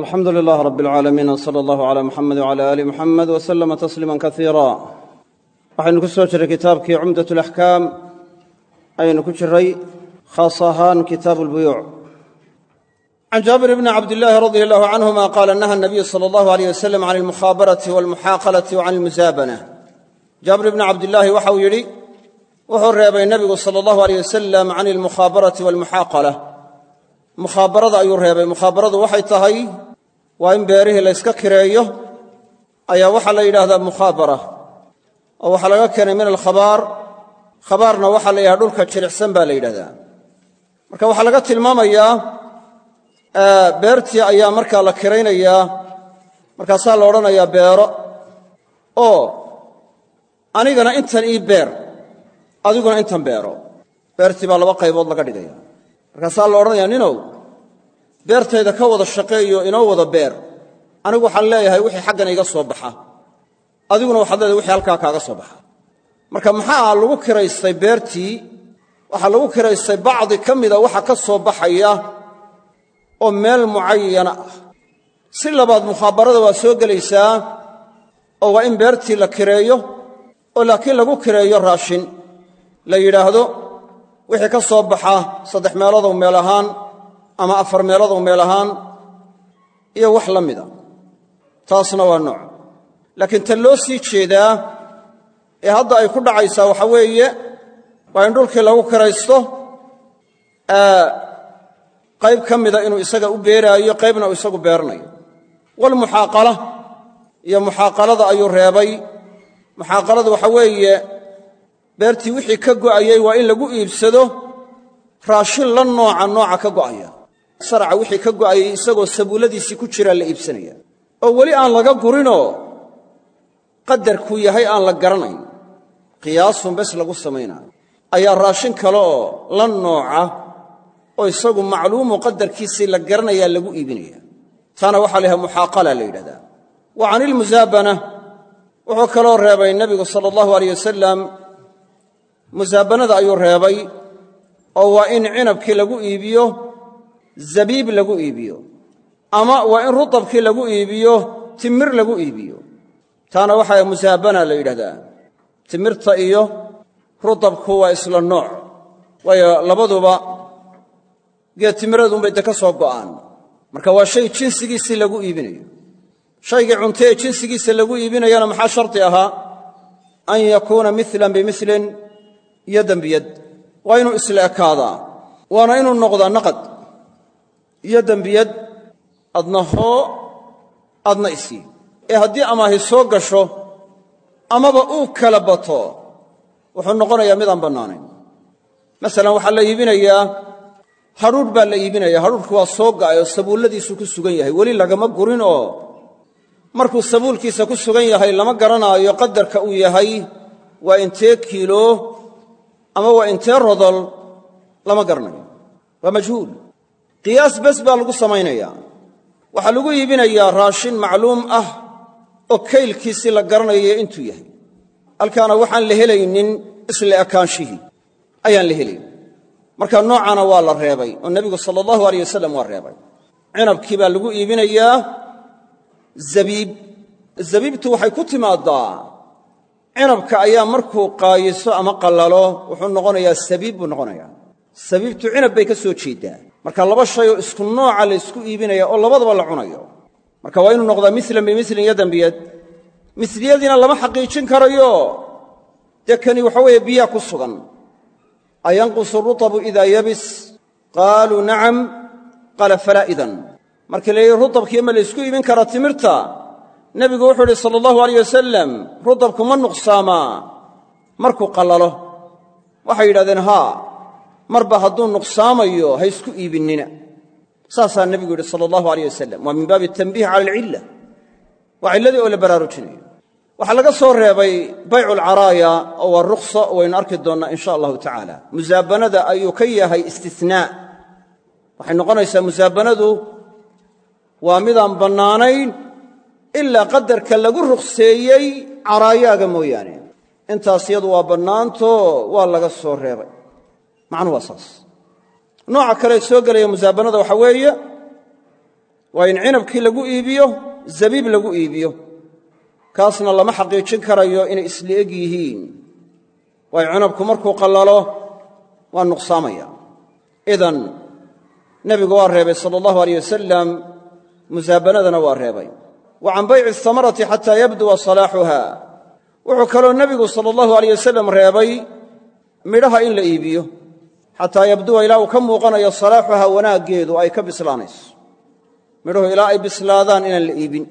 alxamdu lilaah rab alcaalamiin w sala allahu cala muxamed wcala aali muxamed w slama tasliima kasiira waxaynu ku soo jiray kitaabkii cumdat alaxkaam ayaynu ku jiray khaas ahaan kitaabu albuyuuc can jaabir bni cabdillaahi radia allahu canhuma qaala naha nabiyu sala allahu aleyh wasalam can almukhaabarati walmuxaaqalati wa can almusaabana jaabir bni cabdillaahi waxau yidhi wuxuu reebay nebigu sala allahu aleyh wasalam can almukhaabarati walmuxaaqala. Mukhaabarada ayuu reebay. Mukhaabaradu waxay tahay waa in beerihii layska kireeyo ayaa waxaa la yidhaahdaa mukhaabara oo waxaa laga keenay min alkhabaar. Khabaarna waxaa la yidhahda dhulka jilicsan baa la yidhahdaa marka waxaa laga tilmaamayaa beertii ayaa markaa la kiraynayaa markaasaa la odhanayaa beero. Oo anigana intan ii beer adiguna intan beero. Beertii baa laba qaybood laga dhigaya. Markaasaa la odhanayaa ninow beertayda ka wada shaqeeyo inoo wada beer. Anigu waxaan leeyahay wixii xaggan iga soo baxa. Adiguna waxaad leedahay wixii halkaa kaaga soo baxa. Marka maxaa lagu kiraystay beertii? Waxaa lagu kiraystay bacdi ka mida waxa ka soo baxaya oo meel mucayana ah. Si labaad mukhaabarada waa soo gelaysaa oo waa in beertii la kireeyo oo laakiin lagu kireeyo raashin. La yidhaahdo wixii ka soo baxa saddex meelodow meel ahaan ama afar meelodow meel ahaan iyo wax la mida. Taasna waa nooc. Laakiin tan loo sii jeedaa ee hadda ay ku dhacaysaa waxa weeye waa in dhulkii lagu kiraysto qayb ka mida inuu isaga u beeraayo qaybna uu isagu beeranayo walmuxaaqala iyo muxaaqalada ayuu reebay. Muxaaqaladu waxa weeye beertii wixii ka go'ayay waa in lagu iibsado raashin la nooca nooca ka go'aya saraca wixii ka go'ayay isagoo sabuulladiisii ku jiraa la iibsanaya. oo weli aan laga gurinoo qadarkuu yahay aan la garanayn. qiyaasun bes lagu samaynaayo ayaa raashin kale oo la nooca oo isagu macluumu qadarkiisii la garanayaa lagu iibinaya. taana waxaa la yhaha muxaaqala la yidhahdaa wa can ilmusaabana wuxuu kaloo reebay nebigu sala allahu aleyh wasalam musaabanada ayuu reebay oo waa in cinabkii lagu iibiyo zabiib lagu iibiyo ama waa in rutabkii lagu iibiyo timir lagu iibiyo. Taana waxaa musaabana la yidhahdaa. Timirta iyo rutabku waa isla nooc waayo labaduba geed timiradunbay de ka soo go'aan. Marka waa shay jinsigiisii lagu iibinayo. Shaygii cunto ee jinsigiisa lagu iibinayana maxaa shardi ahaa? An yakuuna milan bimilin yadan biyad. Waa inuu isla ekaadaa waana inuu noqdaa naqad yadan biyad adna hoo adna isii. Ee haddii amaahi soo gasho amaba uu kala bato wuxuu noqonayaa midaan bannaanayn masalan waxaa la iibinayaa hadhuudh baa la iibinaya hadhuudhku waa soo ga'ay oo sabuulladiisu ku sugan yahay. Weli lagama gurin oo markuu sabuulkiisa ku sugan yahay lama garanaayo qadarka uu yahay. Waa intee kiilo ama waa intee rodol? Lama garanayo. Waa majhuul qiyaas bes baa lagu samaynayaa. Waxaa lagu iibinayaa raashin macluum ah oo kaylkiisii la garanayo intuu yahay. Halkaana waxaan la helaynin isla ekaanshihii ayaan la helayn marka noocana waa la reebay oo nebigu sala allahu aleyh wasalam waa reebay. Cinabkii baa lagu iibinayaa zabiib. Zabiibtu waxay ku timaaddaa cinabka ayaa markuu qaayiso ama qallalo wuxuu noqonayaa sabiib buu noqonayaa. Sabiibtu cinab bay ka soo jeeddaa marka laba shay oo isku nooca la ysku iibinaya oo labadaba la cunayo. Marka waa inuu noqdaa milan bimilin yadan biyad misliyadiina lama xaqiijin karayo. Dee kani waxa weeye biyaa ku sugan. Ayanqusu rutabu idaa yabis. Qaaluu nacam. Qaala falaa idan. Markii la yidhi rutabkii ma la ysku iibin karaa timirta? Nebigu wuxuu idhi sala allahu alayh wasalam rutabku ma nuqsaamaa. Markuu qallalo. Waxay yidhahdeen haa marba hadduu nuqsaamayo ha ysku iibinnina saasaa nebigu yidhi sala allahu alayh wasalam waa min baabi tanbiih cala alcilla waa cilladii oo la baraarujinayo waxaa laga soo reebay baycu alcaraaya oo waa rukhsa waynu arki doonnaa in allahu tacaala. Musaabanada ayuu ka yahay istisnaa. Waxay noqonaysaa musaabanadu waa midaan bannaanayn ilaa qadarka lagu rukhseeyey caraayaaga mooyaane. Intaas yadu waa bannaanto waa laga soo reebay macnuhu waa saas. Nooca kale soo gelaya musaabanada waxaa weeye waa in cinabkii lagu iibiyo zabiib lagu iibiyo. Kaasna lama xaqiijin karayo inay isla eg yihiin. Waayo cinabku markuu qallalo waa nuqsaamaya. Idan nebigu waa reebay sala allahu aleyh wasalam musaabanadana waa reebay. Wa can bayci asamarati xataa yabduwa salaaxuha wuxuu kaloo nebigu sala allahu aleyh wasalam reebay midhaha in la iibiyo xataa yabduwa ilaa uu ka muuqanayo salaaxuha wanaaggeedu ay ka bislaanayso. Midhuhu ilaa ay bislaadaan inaan la iibin.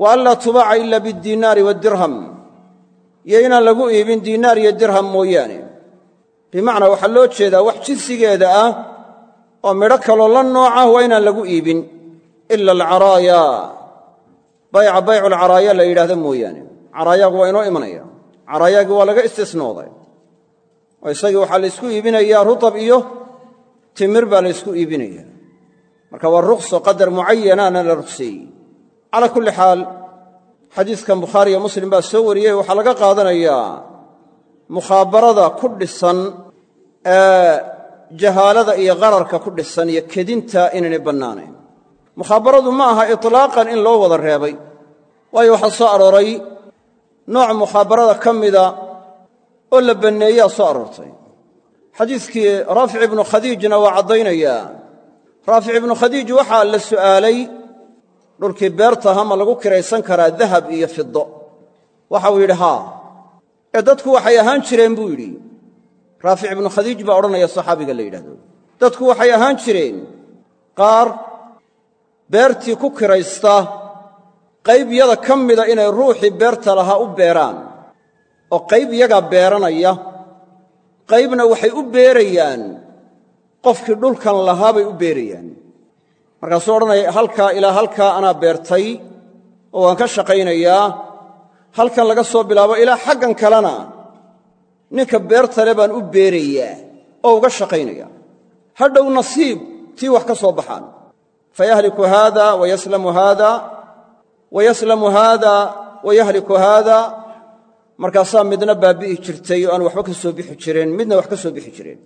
Wa an laa tubaaca ila biddinaari wadirham iyo inaan lagu iibin diinaar iyo dirham mooyaane. Bimacnaa waxaa loo jeedaa wax jinsigeeda ah oo midho kaloo la nooca waa inaan lagu iibin. Ila alcaraaya. Bayca bayculcaraaya la yidhaahdo mooyaane. Caraayagu waa inoo imanaya. Caraayaagii waa laga istisnooday oo isagii waxaa la ysku iibinayaa rutab iyo timir baa la ysku iibinaya marka waa ruqso qadar mucayanaana la ruqseeyey calaa kulli xaal xadiiskan bukhaariyo muslim baa soo wariyey. Waxaa laga qaadanayaa mukhaabarada ku dhisan ee jahaalada iyo qararka ku dhisan iyo kedinta inaynay bannaanayn. Mukhaabaradu ma aha itlaaqan in loo wada reebay waayo waxaa soo arooray nooc mukhaabarada ka mida oo la banneeyaa soo aroortay. Xadiiskii raafic ibnu khadiijna waa caddaynayaa. Raafic ibnu khadiij waxaa la su'aalay dhulkii beertaha ma lagu kiraysan karaa dahab iyo fido waxauu yidhi haa. Ee dadku waxay ahaan jireen buu yidhi. Raafic ibnu khadiij baa odhanaya saxaabiga la yidhahdo dadku waxay ahaan jireen. Qaar beertii ku kiraysta qayb yada ka mida inay ruuxii beerta lahaa u beeraan oo qayb yagaa beeranaya. Qaybna waxay u beerayaan. Qofkii dhulkan lahaa bay u beerayaan. Markaasuu odhanaya halkaa ilaa halkaa anaa beertay oo waan ka shaqaynayaa halkan laga soo bilaabo ilaa xaggan kalena ninka beertale baan u beerayaa oo uga shaqaynaya. Hadhow nasiib tii wax ka soo baxaan. Fayahliku haada wayaslamu haada wayaslamu haada wayahliku haada markaasaa midna baabbi'i jirtay oo aan waxba ka soo bixi jireen midna wax ka soo bixi jireen.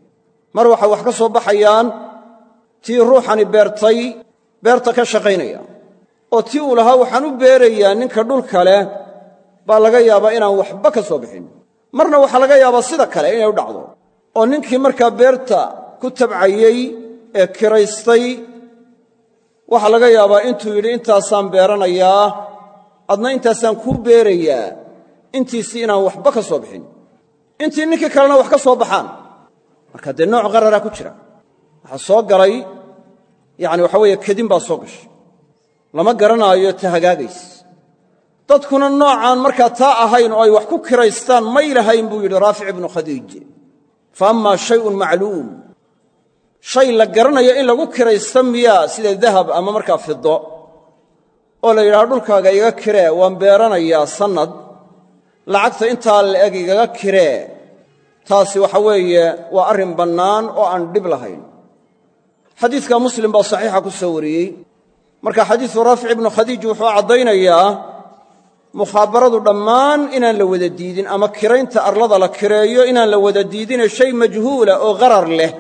Mar waxay wax ka soo baxayaan tii ruuxani beertay beerta ka shaqaynaya. Oo tii uu lahaa waxaan u beerayaa ninka dhulka leh baa laga yaabaa inaan waxba ka soo bixin. Marna waxaa laga yaabaa sida kale inay u dhacdo. Oo ninkii markaa beerta ku tabcayey ee kiraystay waxaa laga yaabaa intuu yidhi intaasaan beeranayaa adna intaasaan kuu beerayaa intiisii inaan waxba ka soo bixin. Intii ninkii kalena wax ka soo baxaan. Marka dee nooc qararaa ku jira. Waxaa soo galay yacani waxa weeye kedin baa soo gashay. Lama garanaayo ta hagaagays. Dadkuna noocaan markaa taa ahayn oo ay wax ku kiraystaan may lahayn buu yidhi raafic ibnu khadiij. Fa ammaa shayun macluum. Shay la garanayo in lagu kiraysta miyaa sida dahab ama markaa fido oo la yidhaha dhulkaaga iga kiree waan beeranayaa sannad lacagta intaa la'eg igaga kiree taasi waxa weeye waa arrin bannaan oo aan dhib lahayn. Xadiidka muslim baa saxiixa ku soo wariyey. Marka xadiisu raafic ibnu khadiij wuxuu caddaynayaa mukhaabaradu dhammaan inaan la wada diidin ama kiraynta arlada la kireeyo inaan la wada diidine shay majhuula oo qarar leh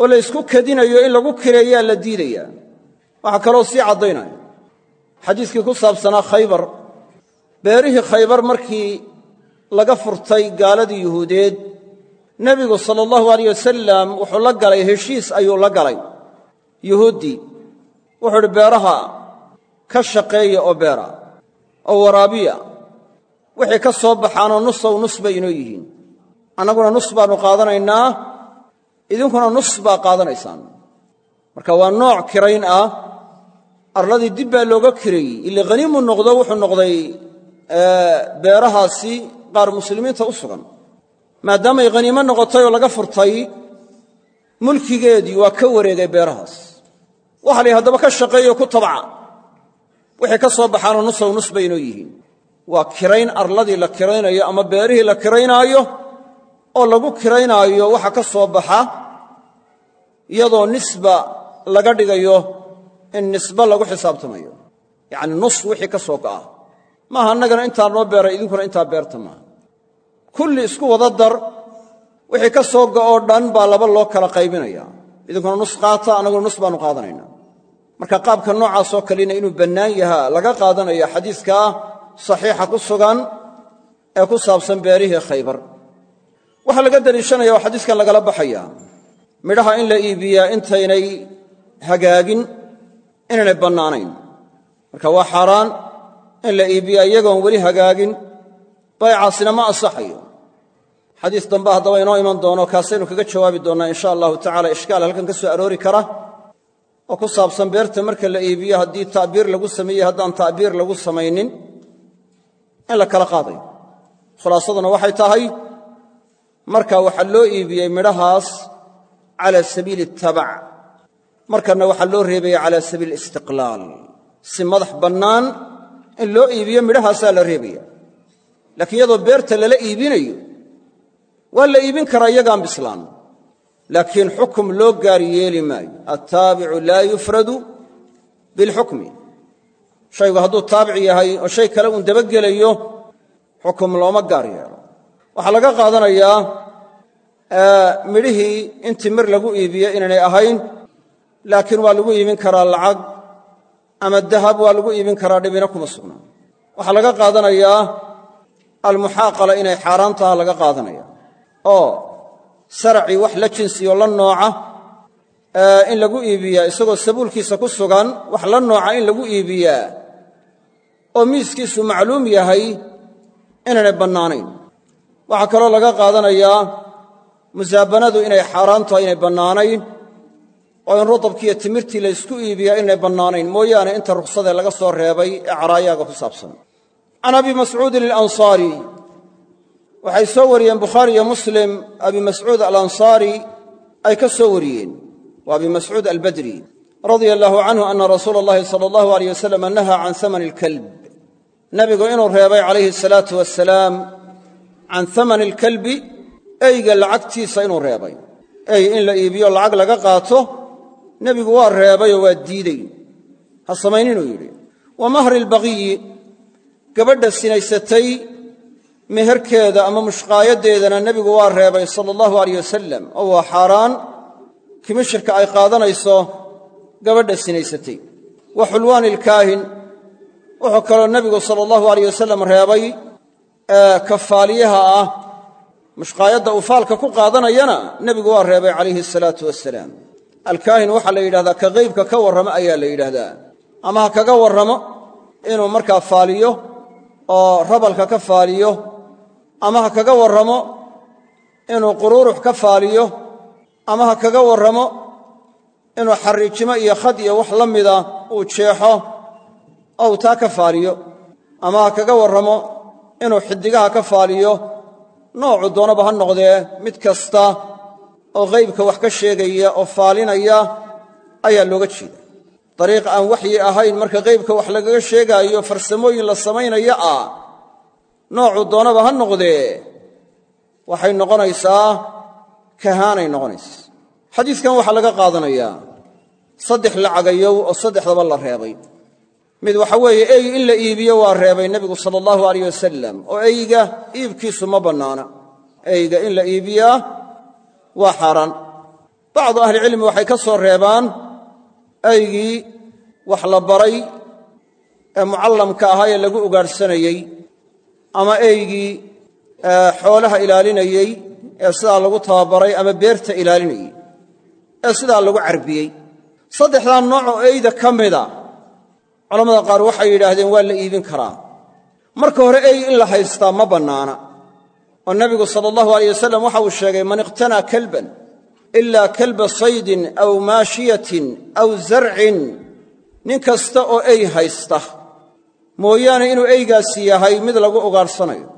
oo la ysku kadinayo in lagu kireeyaa la diidayaa. Waxaa kaloo sii caddaynaya xadiiskii ku saabsanaa khaybar beerihii khaybar markii laga furtay gaaladii yuhuudeed nebigu sala allahu alayh wasalam wuxuu la galay heshiis ayuu la galay. Yuhuuddii wuxuu idhi beeraha ka shaqeeya oo beera oo waraabiya wixii ka soo baxaanoo nusow nus bay inoo yihiin. Annaguna nus baannu qaadanaynaa idinkuna nus baa qaadanaysaan. Marka waa nooc kirayn ah arladii dib baa looga kireeyey ile haniimu noqdo wuxuu noqday beerahaasi qaar muslimiinta u sugan. Maadaamay haniimo noqotay oo laga furtay mulkigeedii waa ka wareegay beerahaas. Waxa la yidhi haddaba ka shaqeeyo ku tabca. Wixii ka soo baxaanoo nusow nus bay inoo yihiin. Waa kirayn arladii la kiraynayo ama beerihii la kiraynaayo oo lagu kiraynaayo waxa ka soo baxa iyadoo nisba laga dhigayo in nisbe lagu xisaabtamayo. Yacni nus wixii ka soo go'a maaha annagana intaa noo beeray idinkuna intaa beerta maaha. Kulli isku wada dar wixii ka soo go'oo dhan baa laba loo kala qaybinaya idinkuna nus qaata annaguna nus baannu qaadanaynaa. Marka qaabka noocaasoo kalena inuu bannaan yahaa laga qaadanaya xadiiskaa saxiixa ku sugan ee ku saabsan beerihii khaybar. Waxaa laga deliishanaya oo xadiiskan lagala baxaya. Midhaha in la iibiyaa intaynay hagaagin inaynay bannaanayn. Marka waa xaaraan in la iibiyaa iyagoon weli hagaagin baycaasina ma ansaxayo. Xadiis dambe haddaba inoo iman doono kaasaynu kaga jawaabi doonnaa insha allahu tacala ishkaal halkan ka soo aroori kara. Oo ku saabsan beerta marka la iibiyo haddii ta'biir lagu sameeyey haddaan ta'biir lagu samaynin in la kala qaadayo khulaasaduna waxay tahay marka waxaa loo iibiyey midhahaas cala sabiili tabac markanna waxaa loo reebaya cala sabiili istiqlaal. Si madax bannaan in loo iibiyo midhahaasaa la reebaya laakiin iyadoo beerta lala iibinayo waa la iibin karaa iyagaan bislaan laakiin xukum loo gaar yeeli maayo. Attaabicu laa yufradu bilxukmi. Shaygu hadduu taabic yahay oo shay kale uun dabagelayo xukum looma gaar yeelo. Waxaa laga qaadanayaa midhihii in timir lagu iibiye inaynay ahayn laakiin waa lagu iibin karaa lacag ama dahab waa lagu iibin karaa dhibina kuma sugnaa waxaa laga qaadanayaa almuxaaqala inay xaaraan laga qaadanaya. Oo saracii wax la jinsiyo la nooca in lagu iibiyaa isagoo sabuulkiisa ku sugan wax la nooca in lagu iibiyaa oo miiskiisu macluum yahay inaynay bannaanayn. Waxaa kaloo laga qaadanayaa musaabanadu inay xaaraan inay bannaanayn oo in rutabkiiyo timirtii la ysku iibiyaa inay bannaanayn. Mooyaane inta rukhsadee laga soo reebay ee caraayaaga ku saabsan. Can abi mascuudin alansaari waxay soo wariyeen bukhaari iyo muslim abi mascuud alansaari ay ka soo wariyeen. Waa abi mascuud albadri radia allaahu canhu ana rasuula allahi sala allahu aleyh wasalam nahaa can hamani alkalb. Nabigu inuu reebay calayhi asalaatu wasalaam can hamani alkalbi eyga lacagtiisa inuu reebay. Ey in la iibiyo lacag laga qaato nebigu waa reebayoo waa diidey ha samayninuu yidhi wa mahri albaqiyi gabadha sinaysatay meherkeeda ama mushqaayaddeedana nebigu waa reebay sala allahu aleyh wasalam oo waa xaaraan. Kimishirka ay qaadanayso gabadha sinaysatay. Wa xulwaani ilkaahin wuxuu kaloo nebigu sala allahu aleyh wasalam reebay kafaaliyaha ah mushqaayadda uu faalka ku qaadanayana nebigu waa reebay calayhi asalaatu wasalaam alkaahin waxaa la yidhahdaa ka qaybka ka warramo ayaa la yidhaahdaa ama ha kaga warramo inuu markaa faaliyo oo rabalka ka faaliyo ama ha kaga warramo inuu quruurux ka faaliyo ama ha kaga warramo inuu xariijimo iyo khad iyo wax la mida uu jeexo oo uu taa ka faaliyo. Ama ha kaga warramo inuu xiddigaha ka faaliyo noocu doonaba ha noqdee mid kasta oo qaybka wax ka sheegaya oo faalinaya ayaa looga jeeda dariiq aan waxyi ahayn marka qaybka wax lagaga sheegaayo farsamooyin la samaynaya ah noocu doonaba ha noqdee waxay noqonaysaa kahaanay noqonaysa. Xadiiskan waxaa laga qaadanayaa saddex lacagayow oo saddexdaba la reebay. Mid waxa weeye ey in la iibiyo waa reebay nebigu sala allahu alayh wasalam oo eyga iibkiisu ma bannaana. Eyga in la iibiyaa waa xaaraan. Bacdu ahlicilmi waxay ka soo reebaan eygii wax la baray ee mucallamka ahaa ee lagu ugaadhsanayey ama eygii xoolaha ilaalinayey ee sidaa lagu tababaray ama beerta ilaalinayey ee sidaa lagu carbiyey. Saddexdaa nooc oo eyda ka mida culamada qaar waxay yidhaahdeen waa la iibin karaa. Marka hore ey in la haystaa ma bannaana oo nebigu sala allahu aleyh wasalam waxa uu sheegay man iqtanaa kalban ilaa kalba saydin aw maashiyatin aw zarcin nin kasta oo ey haysta mooyaane inuu eygaasi yahay mid lagu ugaadhsanayo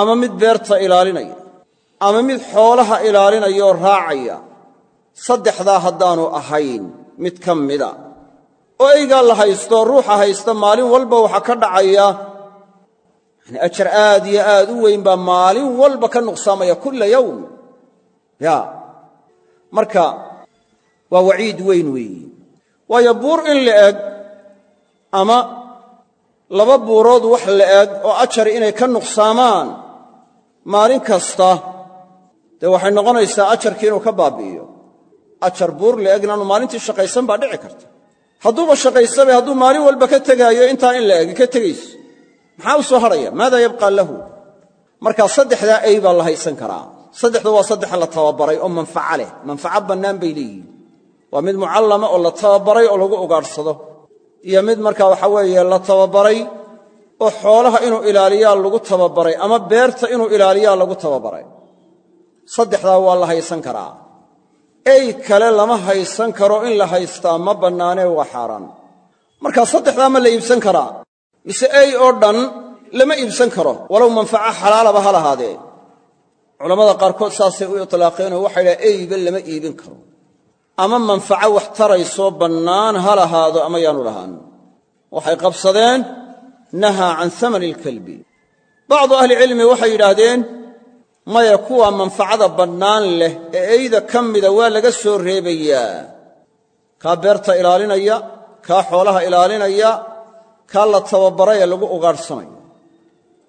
ama mid beerta ilaalinaya ama mid xoolaha ilaalinaya oo raacaya saddexdaa haddaanu ahayn mid ka mida. Oo eygaa la haysto ruuxa haysta maalin walba waxaa ka dhacaya yani ajar aad iyo aad u weyn baa maalin walba ka nuqsaamaya kulla yowm. Ya. Marka waa waciid weyn weeyi. Waayo buur in la eg ama laba buurood wax la eg oo ajar inay ka nuqsaamaan maalin kasta dee waxay noqonaysaa ajarkii inuu ka baabi'iyo. Ajar buur la eg inaanu maalintii shaqaysan baa dhici karta. Hadduuba shaqaysaba hadduu maalin walba ka tegaayo intaa in la eg ka tegayso maxaa u soo hadhaya maada yabqaa lahu? Markaa saddexdaa ey baa la haysan karaa. Saddexda waa saddex la tababaray oo manfaco leh. Manfaco bannaan bay leeyihiin. Waa mid mucallama oo la tababaray oo lagu ugaadhsado iyo mid markaa waxa weeye la tababaray oo xoolaha inuu ilaaliyaa lagu tababaray ama beerta inuu ilaaliyaa lagu tababaray. Saddexdaa waa la haysan karaa. Ey kale lama haysan karo in la haystaa ma bannaanee waa xaaraan. Markaa saddexdaa ma la iibsan karaa mise ey oo dhan lama iibsan karo. Walow manfaco xalaalaba ha lahaadee. Culammada qaarkood saasay u itlaaqeenoo waxay dhaha eyba lama iibin karo. Ama manfaco wax taraysoo bannaan ha lahaado ama yaanu lahaan. Waxay qabsadeen nahaa can amani ilkalbi bacdu ahlicilmi waxay yidhaahdeen maya kuwa manfacada bannaan leh ee eyda ka mida waa laga soo reebayaa. Kaa beerta ilaalinaya kaa xoolaha ilaalinaya kaa la tababaray ee lagu ugaadhsanayo.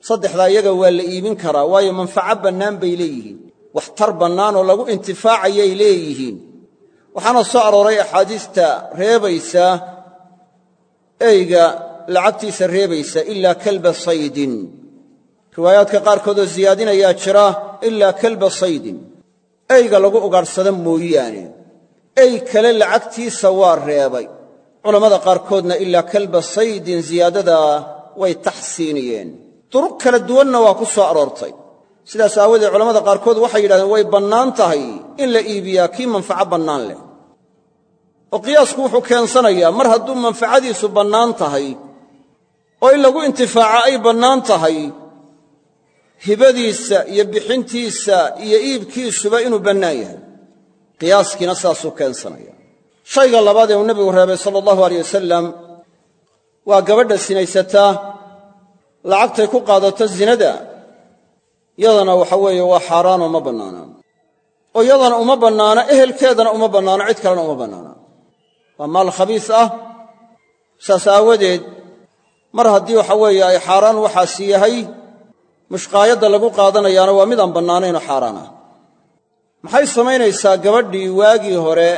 Saddexdaa iyaga waa la iibin karaa waayo manfaco bannaan bay leeyihiin. Waxtar bannaan oo lagu intifaacayay leeyihiin. Waxaana soo arooray axaadiista reebaysa eyga lacagtiisa reebaysa ilaa kalba saydin. Riwaayaadka qaarkoodoo siyaadinayaa jira ilaa kalba saydin. Eyga lagu ugaadhsada mooyaane. Ey kale lacagtiisa waa reebay culammada qaarkoodna ilaa kalba saydin siyaadadaa way taxsiiniyeen. Duruq kala duwanna waa ku soo aroortay. Sidaas aawadeed culamada qaarkood waxay yidhahdeen way bannaan tahay in la iibiyaa kii manfaco bannaan leh. Oo qiyaasku wuxuu keensanayaa mar hadduu manfacadiisu bannaan tahay oo in lagu intifaaco ay bannaan tahay hibadiisa iyo bixintiisa iyo iibkiisuba inuu bannaan yahay. Qiyaaskiina saasuu keensanaya shayga labaad ee uu nebigu reebay sala allahu aleyh wasalam waa gabadha sinaysataa lacagtay ku qaadato zinada. Yadana waxa weeye waa xaaraanoo ma bannaana. Oo yadana uma bannaana ehelkeedana uma bannaano cid kalena uma bannaana. Waa maal khabiis ah. Saas aawadeed mar haddii waxa weeye ay xaaraan waxaasi yahay mushqaayadda lagu qaadanayaana waa midaan bannaanaynoo xaaraan ah. Maxay samaynaysaa gabadhii waagii hore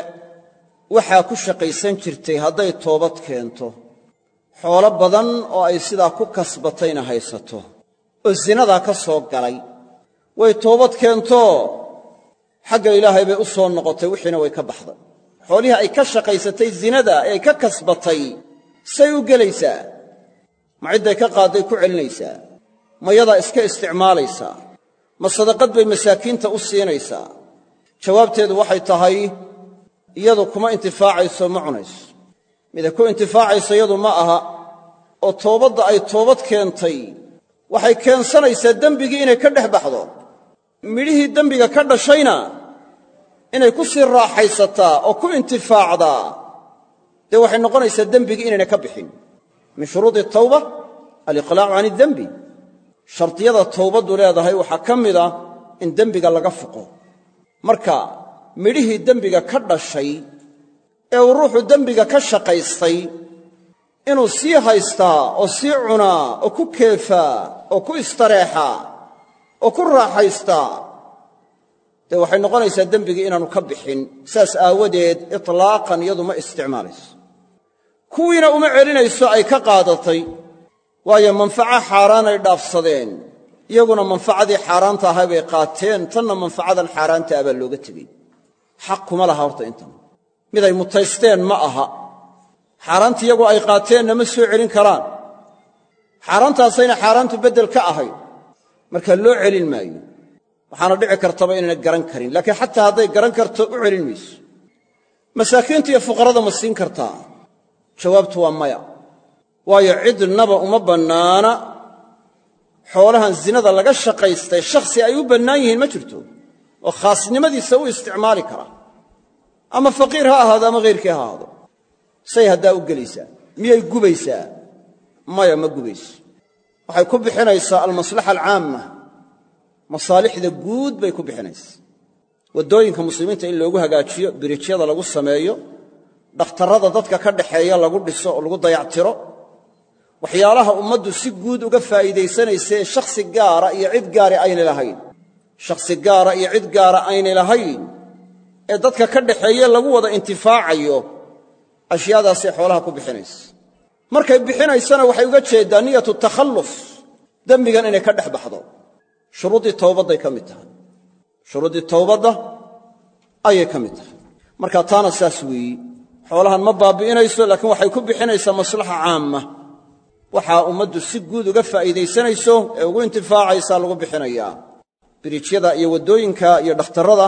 waxaa ku shaqaysan jirtay hadday toobad keento. Xoolo badan oo ay sidaa ku kasbatayna haysato. Oo zinadaa ka soo galay. Way toobad keento. Xagga ilaahay bay u soo noqotay wixiina way ka baxday. Xoolihii ay ka shaqaysatay zinada ee ay ka kasbatay say u gelaysaa. Ma cidday ka qaadday ku celinaysaa. Ma yadaa iska isticmaalaysaa. Ma sadaqad bay masaakiinta u siinaysaa. Jawaabteedu waxay tahay iyadu kuma intifaacayso ma cunayso. Miday ku intifaacayso yadu ma aha. Oo toobadda ay toobad keentay waxay keensanaysaa dembigii inay ka dhex baxdo. Midhihii dembiga ka dhashayna inay ku sii raaxaysataa oo ku intifaacdaa. Dee waxay noqonaysaa dembigii inayna ka bixin. Min shuruudi tawba aliqlaacu can idembi shardiyada towbaddu leedahay waxaa ka mida in dembiga laga fuqo. Marka midhihii dembiga ka dhashay ee uu ruuxu dembiga ka shaqaystay inuu sii haystaa oo sii cunaa oo ku keefaa oo ku istareexaa oo ku raaxaystaa. Dee waxay noqonaysaa dembigii inaanu ka bixin. Saas aawadeed itlaaqan iyadu ma isticmaalayso. Kuwiina uma celinayso ay ka qaadatay waayo manfaco xaaraanay dhaafsadeen iyaguna manfacadii xaaraanta ahay bay qaateen tanna manfacadan xaaraanta ah looga tegey xaq kuma laha horta intan. Miday mutaysteen ma aha. Xaaraanta iyagu ay qaateenna ma soo celin karaan. Xaaraantaasayna xaaraantu beddel ka ahayd marka loo celin maayo waxaana dhici kartaba inayna garan karin. Laakiin xataa hadday garan karto u celin mayso. Masaakiinta iyo fuqarada ma siin kartaa. Jawaabtu waa maya. Waayo cidnaba uma bannaana. Xoolahan zinada laga shaqaystay shakhsi ay u bannaan yihiin ma jirto oo khaasnimadiisa u isticmaali kara. Ama faqiir ha ahaado ama hayrkii ha ahaado. Say haddaa u gelaysaa miyay gubaysaa? Maya ma gubayso waxay ku bixinaysaa almaslaxa alcaamma. Masaalixda guud bay ku bixinaysaa waddooyinka muslimiinta in loogu hagaajiyo birijyada lagu sameeyo dhakhtarrada dadka ka dhaxeeya lagu dhiso oo lagu dayactiro waxyaalaha ummaddu si guud uga faa'iidaysanaysae shakhsi gaara iyo cid gaari aynay lahayn shakhsi gaara iyo cid gaara aynay lahayn ee dadka ka dhaxeeye lagu wada intifaacayo ashyaadaasay xoolaha ku bixinaysa. Markay bixinaysana waxay uga jeeddaa niyatu takhallus dembigan inay ka dhex baxdo. Shuruuddii towbadday ka mid tahay. Shuruuddii towbadda ayay ka mid tahay. Marka taana saas weeyi xoolahan ma baabi'inayso laakiin waxay ku bixinaysaa maslaxa caama waxaa ummaddu si guud uga faa'iidaysanayso ee ugu intifaacaysaa lagu bixinayaa biriijyada iyo waddooyinka iyo dhakhtarrada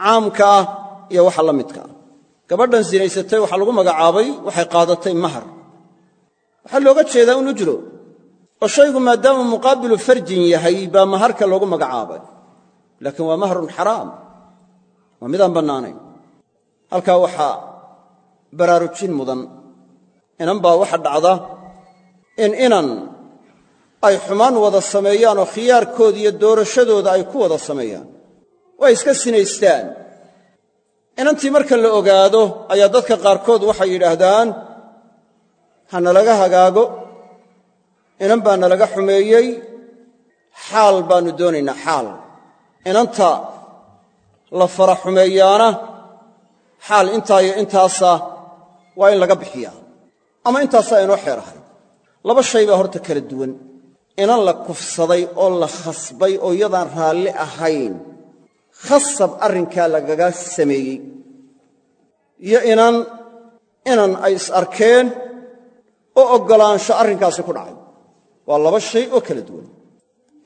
caamka ah iyo waxa la midka. Gabadhan sinaysatay waxaa lagu magacaabay waxay qaadatay mahar. Waxaa looga jeedaa un ujro oo shaygu maadaama muqaabilu farjin yahay baa maharka loogu magacaabay. Laakiin waa mahrun xaraam. Waa midaan bannaanayn. Halkaa waxaa baraarujin mudan. Inan baa waxa dhacda in inan ay xumaan wada sameeyaan oo khiyaarkooda iyo doorashadooda ay ku wada sameeyaan. Way iska sinaystaan. Inantii marka la ogaado ayaa dadka qaarkood waxay yidhaahdaan ha nalaga hagaago. Inan baa nalaga xumeeyey. Xaal baannu doonaynaa xaal. Inanta la fara xumeeyaana xaal intaa iyo intaasa waa in laga bixiyaa. Ama intaasaa inoo xeer ahay. Laba shay baa horta kala duwan inan la kufsaday oo la khasbay oo iyadaan raalli ahayn. Khasab arrinkaa lagaga sameeyey. Iyo inan inan ay is arkeen oo oggolaansho arrinkaasi ku dhacay. Waa laba shay oo kala duwan.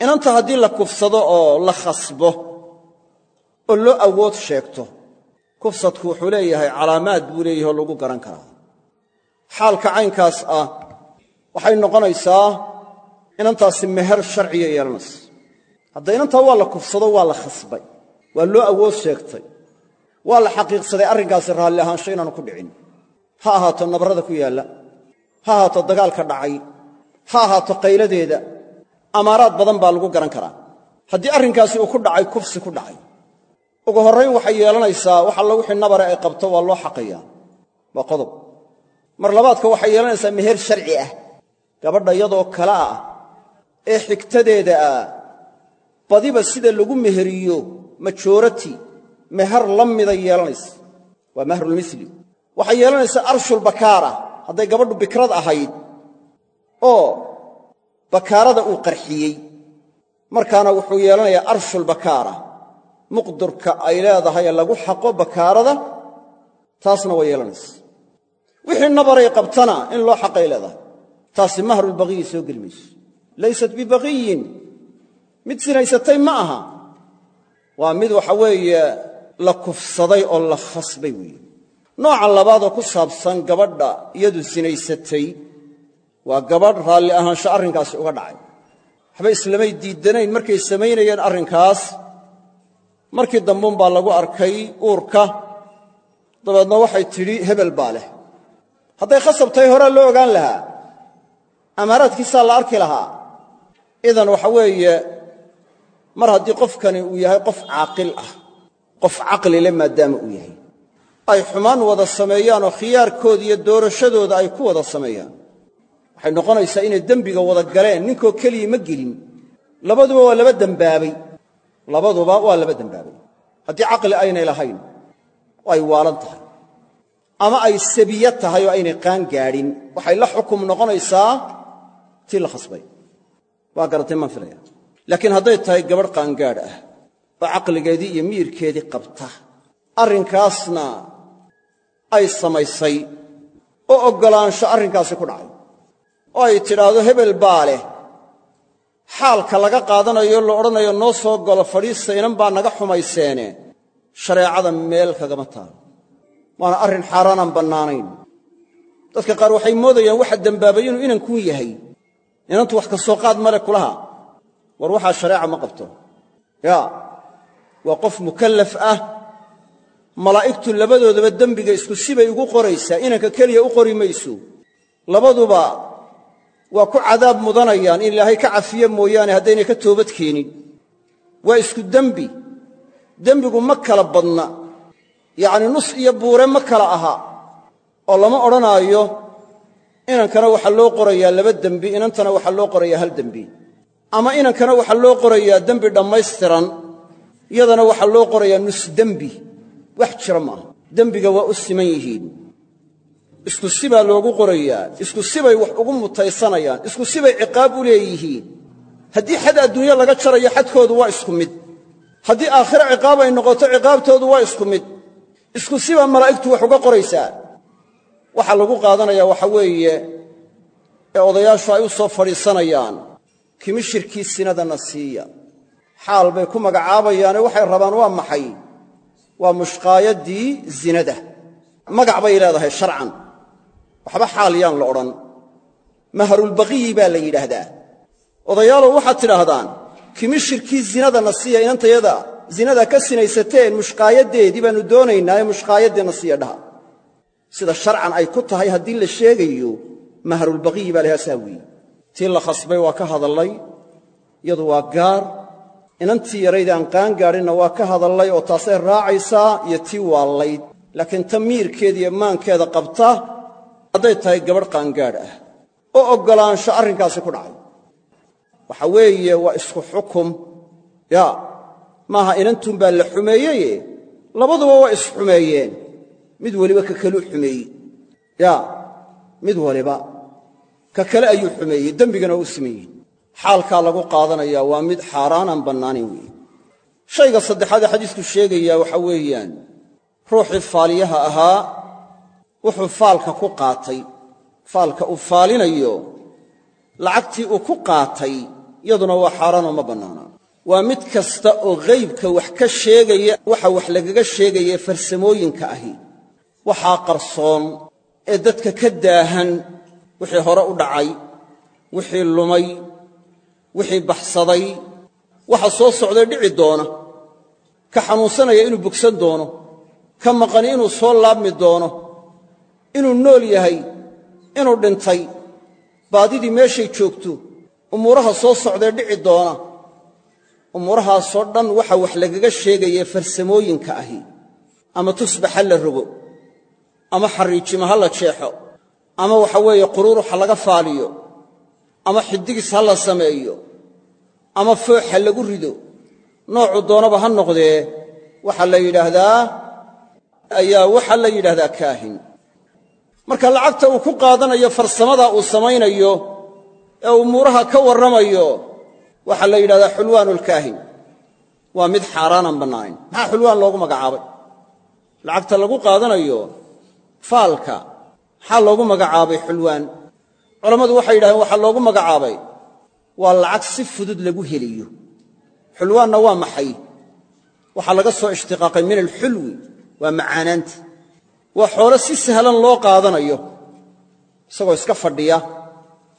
Inanta haddii la kufsado oo la khasbo oo loo awood sheegto kufsadku wuxuu leeyahay calaamaad buu leeyahay oo lagu garan karaa. Xaalka caynkaas ah waxay noqonaysaa inantaasi meher sharciya yeelanaysa hadda inantaa waa la kufsado waa la khasbay waa loo awood sheegtay waa la xaqiiqsaday arrinkaasi raalli ahaansho inaanu ku dhicin. Ha ahaato nabarrada ku yaalla ha ahaato dagaalka dhacay ha ahaato qayladeeda amaaraad badan baa lagu garan karaa. Haddii arrinkaasi uu ku dhacay kufsi ku dhacay. Ugu horrayn waxay yeelanaysaa wax alla wixii nabare ay qabto waa loo xaqayaa waa qodob. Mar labaadka waxay yeelanaysaa meher sharci ah gabadha iyadoo kale ah ee xigtadeeda ah. Badiba sida lagu meheriyo majoorati meher la mida yeelanaysa waa mahrulmili waxay yeelanaysaa arshulbakaara hadday gabadhu bikrad ahayd oo bakaarada uu qarxiyey. Markaana wuxuu yeelanayaa arshulbakaara muqdurka ay leedahay ee lagu xaqo bakaarada taasna waa yeelanaysa. Wixii nabaray qabtana in loo xaqay leedahay. Taasi mahrulbaqiyi soo geli mayso laysat bibaqiyin mid sinaysatay ma aha. Waa mid waxa weeye la kufsaday oo la khasbay weeye. Nooca labaadoo ku saabsan gabadha iyadu sinaysatay waa gabadh raalli ahaansho arrinkaasi uga dhacay. Waxba islamay diiddanayn markay samaynayeen arrinkaas. Markii dambuunbaa lagu arkay uurka dabeedna waxay tidhi hebel baa leh. Hadday khasab tahay horaa loo ogaan lahaa. Amaaraadkiisaa la arki lahaa idan waxa weeye mar haddii qofkani uu yahay qof caaqil ah qof caqli le maadaama uu yahay ay xumaan wada sameeyaan oo khiyaarkooda iyo doorashadooda ay ku wada sameeyaan. Waxay noqonaysaa inay dembiga wada galeen ninkoo keliya ma gelin. Labaduba waa laba dembaabay. Labaduba waa laba dembaabay. Haddii caqli aynay lahayn oo ay waalan tahay. Ama ay sabiya tahay oo aynay qaan gaadhin. Waxay la xukum noqonaysaa tii la khasbay waa garatay maan filaya laakiin hadday tahay gabadh qaangaadh ah oo caqligeedii iyo miyirkeedii qabta arrinkaasna ay samaysay oo oggolaansho arrinkaasi ku dhacay oo ay tidhaahdo hebel baa leh. Xaalka laga qaadanayo la odhanayo noo soo golo fadhiista inan baa naga xumayseene. Shareecada meel kagama taalo. Waana arrin xaaraanaan bannaanayn dadka qaar waxay moodayaan waxa dembaabay inuu inankuun yahay inantu wax ka soo qaad male kulaha. War waxaa shareeca ma qabto. Yaa waa qof mukallaf ah. Malaa'igtu labadoodaba dembiga isku sibay ugu qoraysaa. Inanka keliya u qori mayso labaduba waa ku cadaab mudanayaan. In ilaahay ka cafiye mooyaane haddaynay ka toobad keenin. Waa isku dembi. Dembigu ma kala badna. Yacni nus iyo buure ma kala aha. Oo lama odhanaayo inankana waxaa loo qorayaa laba dembi inantana waxaa loo qorayaa hal dembi. Ama inankana waxaa loo qorayaa dembi dhammaystiran iyadana waxaa loo qorayaa nus dembi. Wax jira maaha. Dembiga waa u siman yihiin. Isku sibaa loogu qorayaa. Isku sibay wax ugu mutaysanayaan. Isku sibay ciqaab u leeyihiin. Haddii xad adduunye laga jarayo xadkoodu waa isku mid. Haddii aakhiro ciqaab ay noqoto ciqaabtoodu waa isku mid. Isku sibaa malaa'igtu wax uga qoraysaa waxaa lagu qaadanaya waxa weeye ee odayaashu ay u soo fadhiisanayaan. Kimishirkii sinadana siiya. Xaal bay ku magacaabayaane waxay rabaan waa maxay? Waa mushqaayaddii zinada. Magac bay leedahay sharcan. Waxba xaal yaan la odhan. Maharulbaqiyi baa la yidhaahdaa. Odayaalow waxaad tidhaahdaan kimishirkii zinadana siiya inantayada zinada ka sinaysateen mushqaayaddeedii baannu doonaynaa ee mushqaayaddeenna dhaha sida sharcan ay ku tahay haddii la sheegayo maharulbaqiyi baa lahaa saa weeye. Tii la khasbay waa ka hadallay iyadu waa gaar. Inantii yarayd aan qaan gaadhinna waa ka hadallay oo taasay raacaysaa iyo tii waallayd laakiin ta miirkeeda iyo maankeeda qabta hadday tahay gabadh qaangaadh ah. Oo oggolaansho arrinkaasi ku dhacay. Waxa weeye waa isku xukum. Yaa maaha inantuun baa la xumeeyeye labaduba waa isxumeeyeen mid weliba ka kaluu xumeeyey. Yaa mid waliba ka kale ayuu xumeeyey dembigana waa u siman xaalkaa lagu qaadanayaa waa mid xaaraanaan bannaanayn weeye. Shayga saddexaad ee xadiisku sheegayaa waxa weeyaan ruuxii faaliyaha ahaa wuxuu faalka ku qaatay. Faalka uu faalinayo lacagtii uu ku qaatay yaduna waa xaaraanoo ma bannaana. Waa mid kasta oo ghaybka wax ka sheegaya waxa wax lagaga sheegaya farsamooyinka ahi waxaa qarsoon ee dadka ka daahan wixii hore u dhacay wixii lumay wixii baxsaday waxa soo socday dhici doona ka xanuunsanaya inuu bogsan doono ka maqani inuu soo laabmi doono inuu nool yahay inuu dhintay baadidii meeshay joogto umuuraha soo socdee dhici doona umuurahaasoo dhan waxa wax lagaga sheegaya farsamooyinka ahi ama tusbax ha la rogo ama xariijima ha la jeexo ama waxa weeye quruurux ha laga faaliyo ama xidigis ha la sameeyo ama foox ha lagu rido noocu doonaba ha noqdee waxaa la yidhaahdaa ayaa waxaa la yidhahdaa kaahin. Marka lacagta uu ku qaadanayo farsamada uu samaynayo ee umuuraha ka warramayo waxaa la yidhahdaa xulwaanulkaahin waa mid xaaraanaan bannaanayn maxaa xulwaan loogu magacaabay? Lacagta lagu qaadanayo faalka. Maxaa loogu magacaabay xulwaan. Culammadu waxay yidhahdeen waxaa loogu magacaabay. Waa lacag si fudud lagu heliyo xulwaanna waa maxay? Waxaa laga soo ishtiqaaqay min alxulwi. Waa macaanaanta. Waa xoolo si sahlan loo qaadanayo. Isagoo iska fadhiya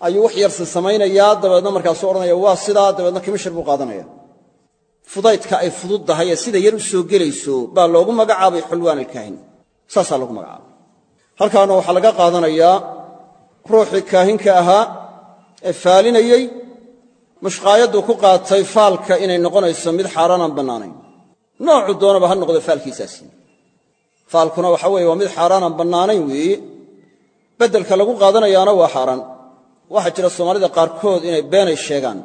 ayuu wax yarsan samaynayaa dabeedna markaasuu odhanaya waa sidaa dabeedna kimishir buu qaadanaya. Fudaydka ay fudud sida yar u soo gelayso baa loogu magacaabay xulwaan alkaahin. Saasaa loogu magacaabay halkaana waxaa laga qaadanayaa ruuxii kaahinka ahaa ee faalinayey mushqaayaddu ku qaatay faalka inay noqonayso mid xaaraanaan bannaanayn. Noocu doonaba ha noqdo faalkiisaasi faalkuna waxa weeye waa mid xaaraanaan bannaanayn weeye beddelka lagu qaadanayaana waa xaaraan. Waxaa jira soomaalida qaarkood inay beenay sheegaan.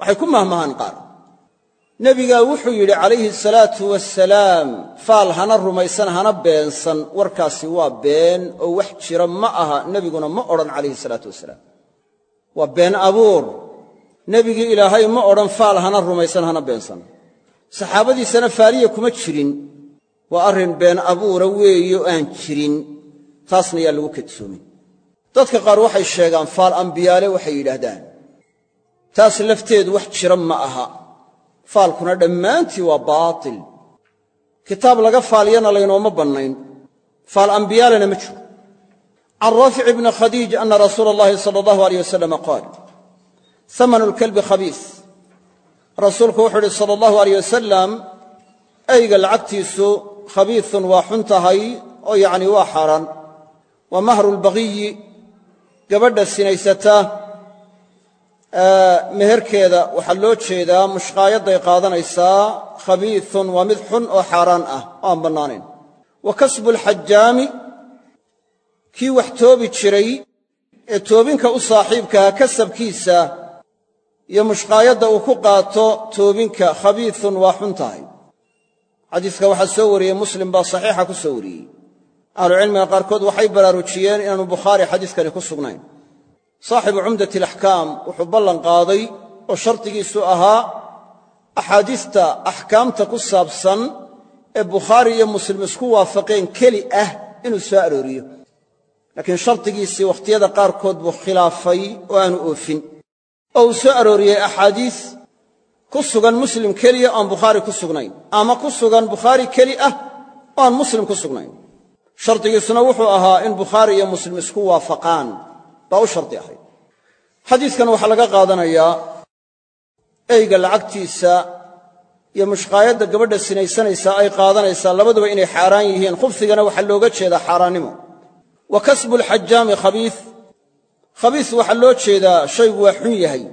Waxay ku mahmahaan qaar nebigaa wuxuu yidhi calayhi salaatu wasalaam faal hana rumaysan hana beensan warkaasi waa been oo wax jira ma aha nebiguna ma odhan calayhi salaatu wasalaam waa been abuur. Nebigii ilaahay ma odhan faal hana rumaysan hana beensan. Saxaabadiisana faaliya kuma jirin. Waa arrin been abuura weeye oo aan jirin taasna yaa lagu kadsoomin dadka qaar waxay sheegaan faal ambiyaale waxay yidhaahdaan. Taas lafteedu wax jira ma aha faalkuna dhammaantii waa baatil. Kitaab laga faaliyana laynooma bannayn. Faal ambiyaalena ma jiro. Can raafic bni khadiij ana rasuula allahi sala allahu aleyh wasalam qaal amanu lkalbi khabiis. Rasuulku wuxuu uhi sala allahu aleyh wasalam eyga lacagtiisu khabiisun waa xun tahay oo yacni waa xaaraan. Wa mahru lbaqiyi gabadha sinaysata meherkeeda waxaa loo jeedaa mushqaayadday qaadanaysaa khabiisun waa mid xun oo xaaraan ah oo aan bannaanayn wa kasbu alxajaami kii wax toobi jiray ee toobinka u saaxiibkaha kasabkiisa iyo mushqaayadda uu ku qaato toobinka khabiisun waa xun tahay. Xadiiska waxaa soo wariyey muslim baa saxiixa ku soo wariyey. Ahlucilmiga qaarkood waxay baraarujiyeen inaanu bukhaari xadiiskani ku sugnayn saaxibu cumdati alaxkaam wuxuu ballan qaaday oo shardigiisu ahaa axaadiista axkaamta ku saabsan ee bukhaari iyo muslim isku waafaqeen keli ah inuu soo arooriyo. Laakiin shardigiisii wakhtiyada qaarkood buu khilaafay oo aanu oofin. Oo uu soo arooriyey axaadiis ku sugan muslim keliya oaan bukhaari ku sugnayn ama ku sugan bukhaari keli ah oo aan muslim ku sugnayn? Shardigiisuna wuxuu ahaa in bukhaari iyo muslim isku waafaqaan baa u shardi ahayd. Xadiiskan waxaa laga qaadanayaa eyga lacagtiisa iyo mushqaayadda gabadha sinaysanaysaa ay qaadanaysaa labaduba inay xaaraan yihiin. Khubsigana waxaa looga jeedaa xaaraannimo. Wa kasbu lxajaami khabiis. Khabiis waxaa loo jeedaa shaygu waa xun yahay.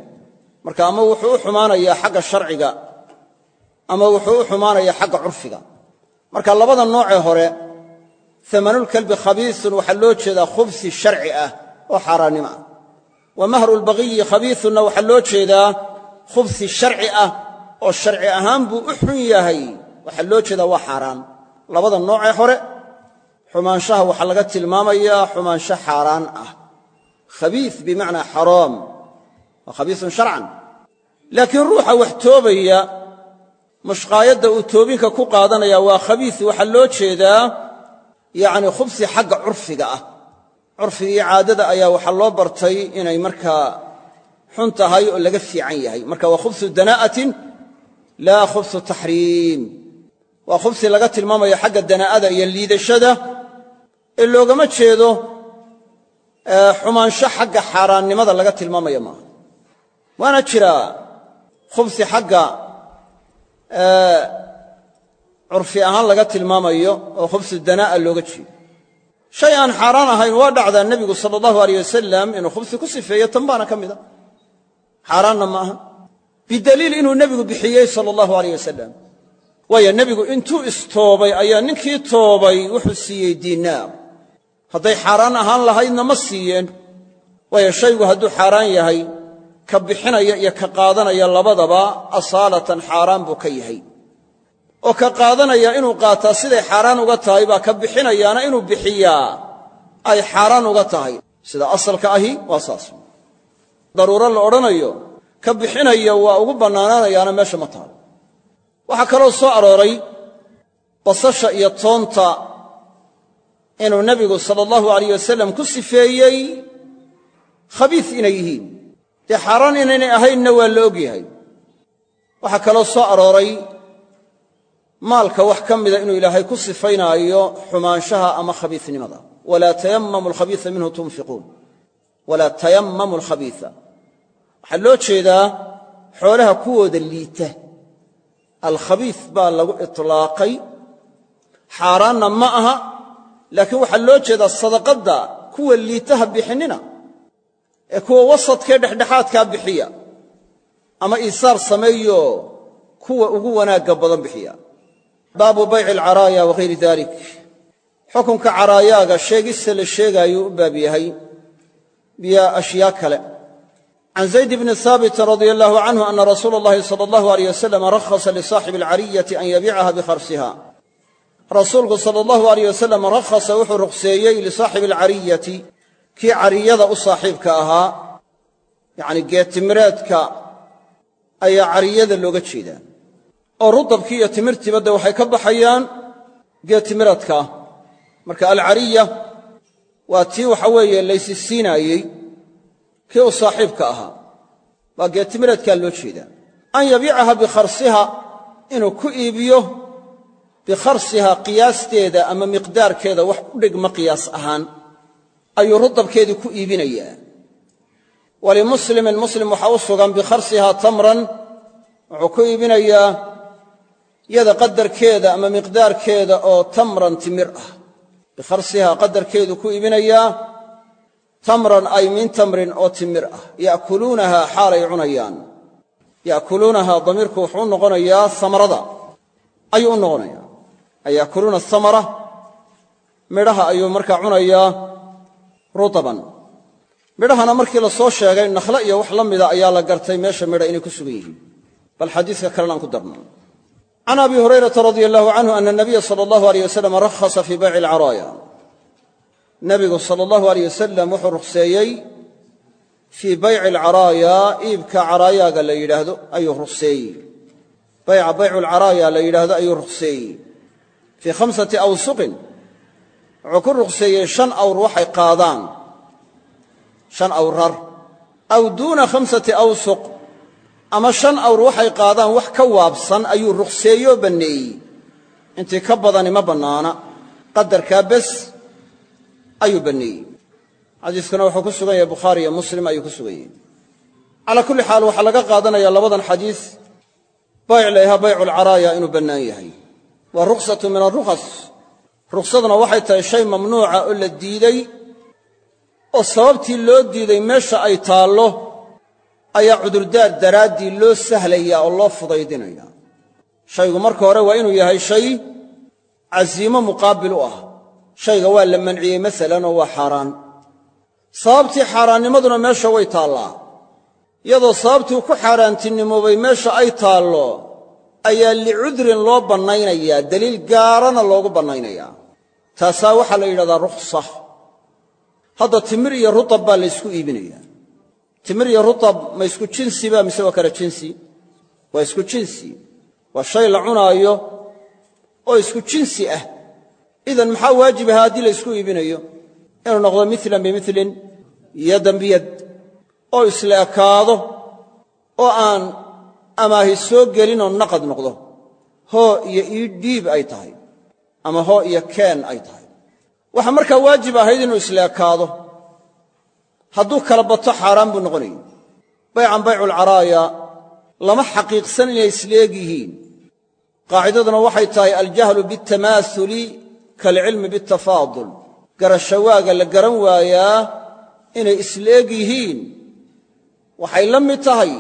Marka ama wuxuu u xumaanayaa xagga sharciga ama wuxuu u xumaanayaa xagga curfiga. Marka labada noocee hore amanulkalbi khabiisun waxaa loo jeedaa khubsi sharci ah oo xaaraannimo ah wa mahru lbaqiyi khabiisunna waxaa loo jeedaa khubsi sharci ah oo sharci ahaan buu u xun yahay. Waxaa loo jeedaa waa xaaraan. Labada noocee hore xumaanshaha waxaa laga tilmaamayaa xumaansho xaaraan ah. Khabiis bimacnaa xaraam waa khabiisun sharcan. Laakiin ruuxa wax toobaya mushqaayadda uu toobinka ku qaadanaya waa khabiis waxaa loo jeedaa yacni xagga curfiga ah curfiga iyo caadada ayaa waxaa loo bartay inay markaa xun tahay oo laga fiican yahay. Marka waa khubsu danaa'atin laa khubsu taxriim. Waa khubsi laga tilmaamayo xagga danaa'ada iyo liidashada. Ee loogama jeedo xumaansho xagga xaaraannimada laga tilmaamaya maaha waana jiraa khubsi xagga curfi ahaan laga tilmaamayo oo khubsu danaa'a looga jeedo shay aan xaaraan ahayn waa dhacdaa nebigu sala allahu aleyh wasalam inuu khubsi ku sifeeyo tan baana ka mid a. Xaaraanna ma aha. Bidaliil inuu nebigu bixiyey sala allahu aleyh wasalam waayo nebigu intuu istoobay ayaa ninkii toobay wuxuu siiyey diinaar hadday xaaraan ahaan lahaydna ma siiyeen. Waayo shaygu hadduu xaaraan yahay ka bixinaya iyo ka qaadanaya labadaba asaalatan xaaraan buu ka yahay oo ka qaadanaya inuu qaataa siday xaaraan uga tahay baa ka bixinayaana inuu bixiyaa. Ay xaaraan uga tahay. Sida asalka ahi waa saas. Daruuro la odhanayo ka bixinaya waa ugu bannaanaanayaana meesha ma taalo waxaa kaloo soo arooray basasha iyo toonta inuu nebigu sala allahu alayh wasalam ku sifeeyey khabiis inay yihiin. Dee xaaraan inaynay ahaynna waa la ogyahay. Waxaa kaloo soo arooray maalka wax ka mida inuu ilaahay ku sifaynaayo xumaanshaha ama khabiisnimada. Walaa tayammamu alkhabiisa minhu tunfiquun. Walaa tayammamu alkhabiisa waxaa loo jeedaa xoolaha kuwooda liita. Alkhabiis baa lagu itlaaqay. Xaaraanna ma aha laakiin waxaa loo jeedaa sadaqadda kuwa liitaha bixinina ee kuwa wasadkee dhexdhexaadkaa bixiya ama iisaar sameeyo kuwa ugu wanaagga badan bixiya baabu bayci alcaraaya wa hayri dalik. Xukunka caraayaaga sheegista la sheegaayuu u baab yahay biyo ashyaa kale. Can zayd bni haabitin radia allahu canhu ana rasuula allahi sala allahu aleyh wasalam rakhasa lisaaxibi alcariyati an yabiicaha bikharsiha rasuulku sala allahu aleyh wasalam rakhasa wuxuu ruqseeyey lisaaxibi alcariyati kii cariyada u saaxiibka ahaa yacni geedtimireedka ayaa cariyada oo rudabkii iyo timirtiiba de waxay ka baxayaan geedtimireedka ah. Marka alcariya waa tii waxa weeye laysi siinaayey kii u saaxiibka ahaa. Waa geedtimireedkaa loo jeedaa. An yabiicaha bikharsiha inuu ku iibiyo bikharsiha qiyaasteeda ama miqdaarkeeda wax u dhigma qiyaas ahaan ayuu rudabkeedii ku iibinayaa. Walimuslimin muslim waxaa u sugan bikharsiha tamran yada qadarkeeda ama miqdaarkeeda oo tamran timir ah. Bikharsiha qadarkeedu ku iibinayaa tamran ay min tamrin oo timir ah. Ya'kuluunaha xaalay cunayaan. Ya'kuluunaha damiirku wuxuu u noqonayaa samarada. Ayuu u noqonayaa ay asamara midhaha ayuu markaa cunayaa rutaban midhahana markii la soo sheegay nakhle iyo wax la mida ayaa la gartay meesha midha inay ku sugan yihiin. Bal xadiiska kalena aan ku darno can abi hurayrata radia allahu canhu ana nabiya sala allahu aleyh wasalam rakhasa fii bayci alcaraaya nebigu sala allahu aleyh wasalam wuxuu rukhseeyey fii bayci alcaraaya iibka caraayaga la yidhaahdo ayuu rukhseeyey bayca baycu alcaraaya la yidhaahdo ayuu rukhseeyey fii khamsati awsuqin wuxuu ku rukhseeyey shan awr waxay qaadaan shan awrar aw duuna khamsati awsuq ama shan awr waxay qaadaan wax ka waabsan ayuu rukhseeyoo banneeyey. Intii ka badani ma bannaana. Qadarkaa bes ayuu banneeyey. Xadiiskuna wuxuu ku sugan yahay bukhaari iyo muslim ayuu ku sugan yahay. Calaa kulli xaal waxaa laga qaadanaya labadan xadiis. Bayc layhaa baycu alcaraaya inuu bannaan yahay. Waa ruksatu min arukhas ruksaduna waxay tahay shay mamnuuca oo la diiday oo sababtii loo diiday meesha ay taallo ayaa cudurdaar daraaddii loo sahlayaa oo loo fudaydinaya shaygu marka hore waa inuu yahay shay casiimo muqaabil u ah. Shayga waa la manciyey masalan oo waa xaaraan. Sababtii xaaraannimaduna meesha way taallaa. Iyadoo sababtii ku xaaraantinimoobay meesha ay taallo ayaa licudrin loo bannaynayaa deliil gaarana loogu bannaynayaa. Taasaa waxaa la yidhahdaa rukhsa hadda timir iyo rutab baa la ysku iibinayaa timir iyo rutab ma isku jinsiba mise waa kala jinsi? Waa isku jinsi. Waa shay la cunaayo oo isku jinsi ah. Idan maxaa waajib ahaa haddii la ysku iibinayo? Inuu noqdo milan bimilin yadan biyad oo isla ekaado oo aan amaahi soo gelinoo naqad noqdo. Hoo iyo ii dhiib ay tahay ama hoo iyo keen ay tahay. Waxaa markaa waajib ahayd inuu isla ekaado hadduu kala bato xaaraan buu noqonayay baycan bayculcaraaya lama xaqiiqsan inay isleeg yihiin. Qaacidaduna waxay tahay aljahlu biاltamaasuli kaalcilmi biاltafaadul garashawaaga la garan waayaa inay isleeg yihiin. Waxay la mid tahay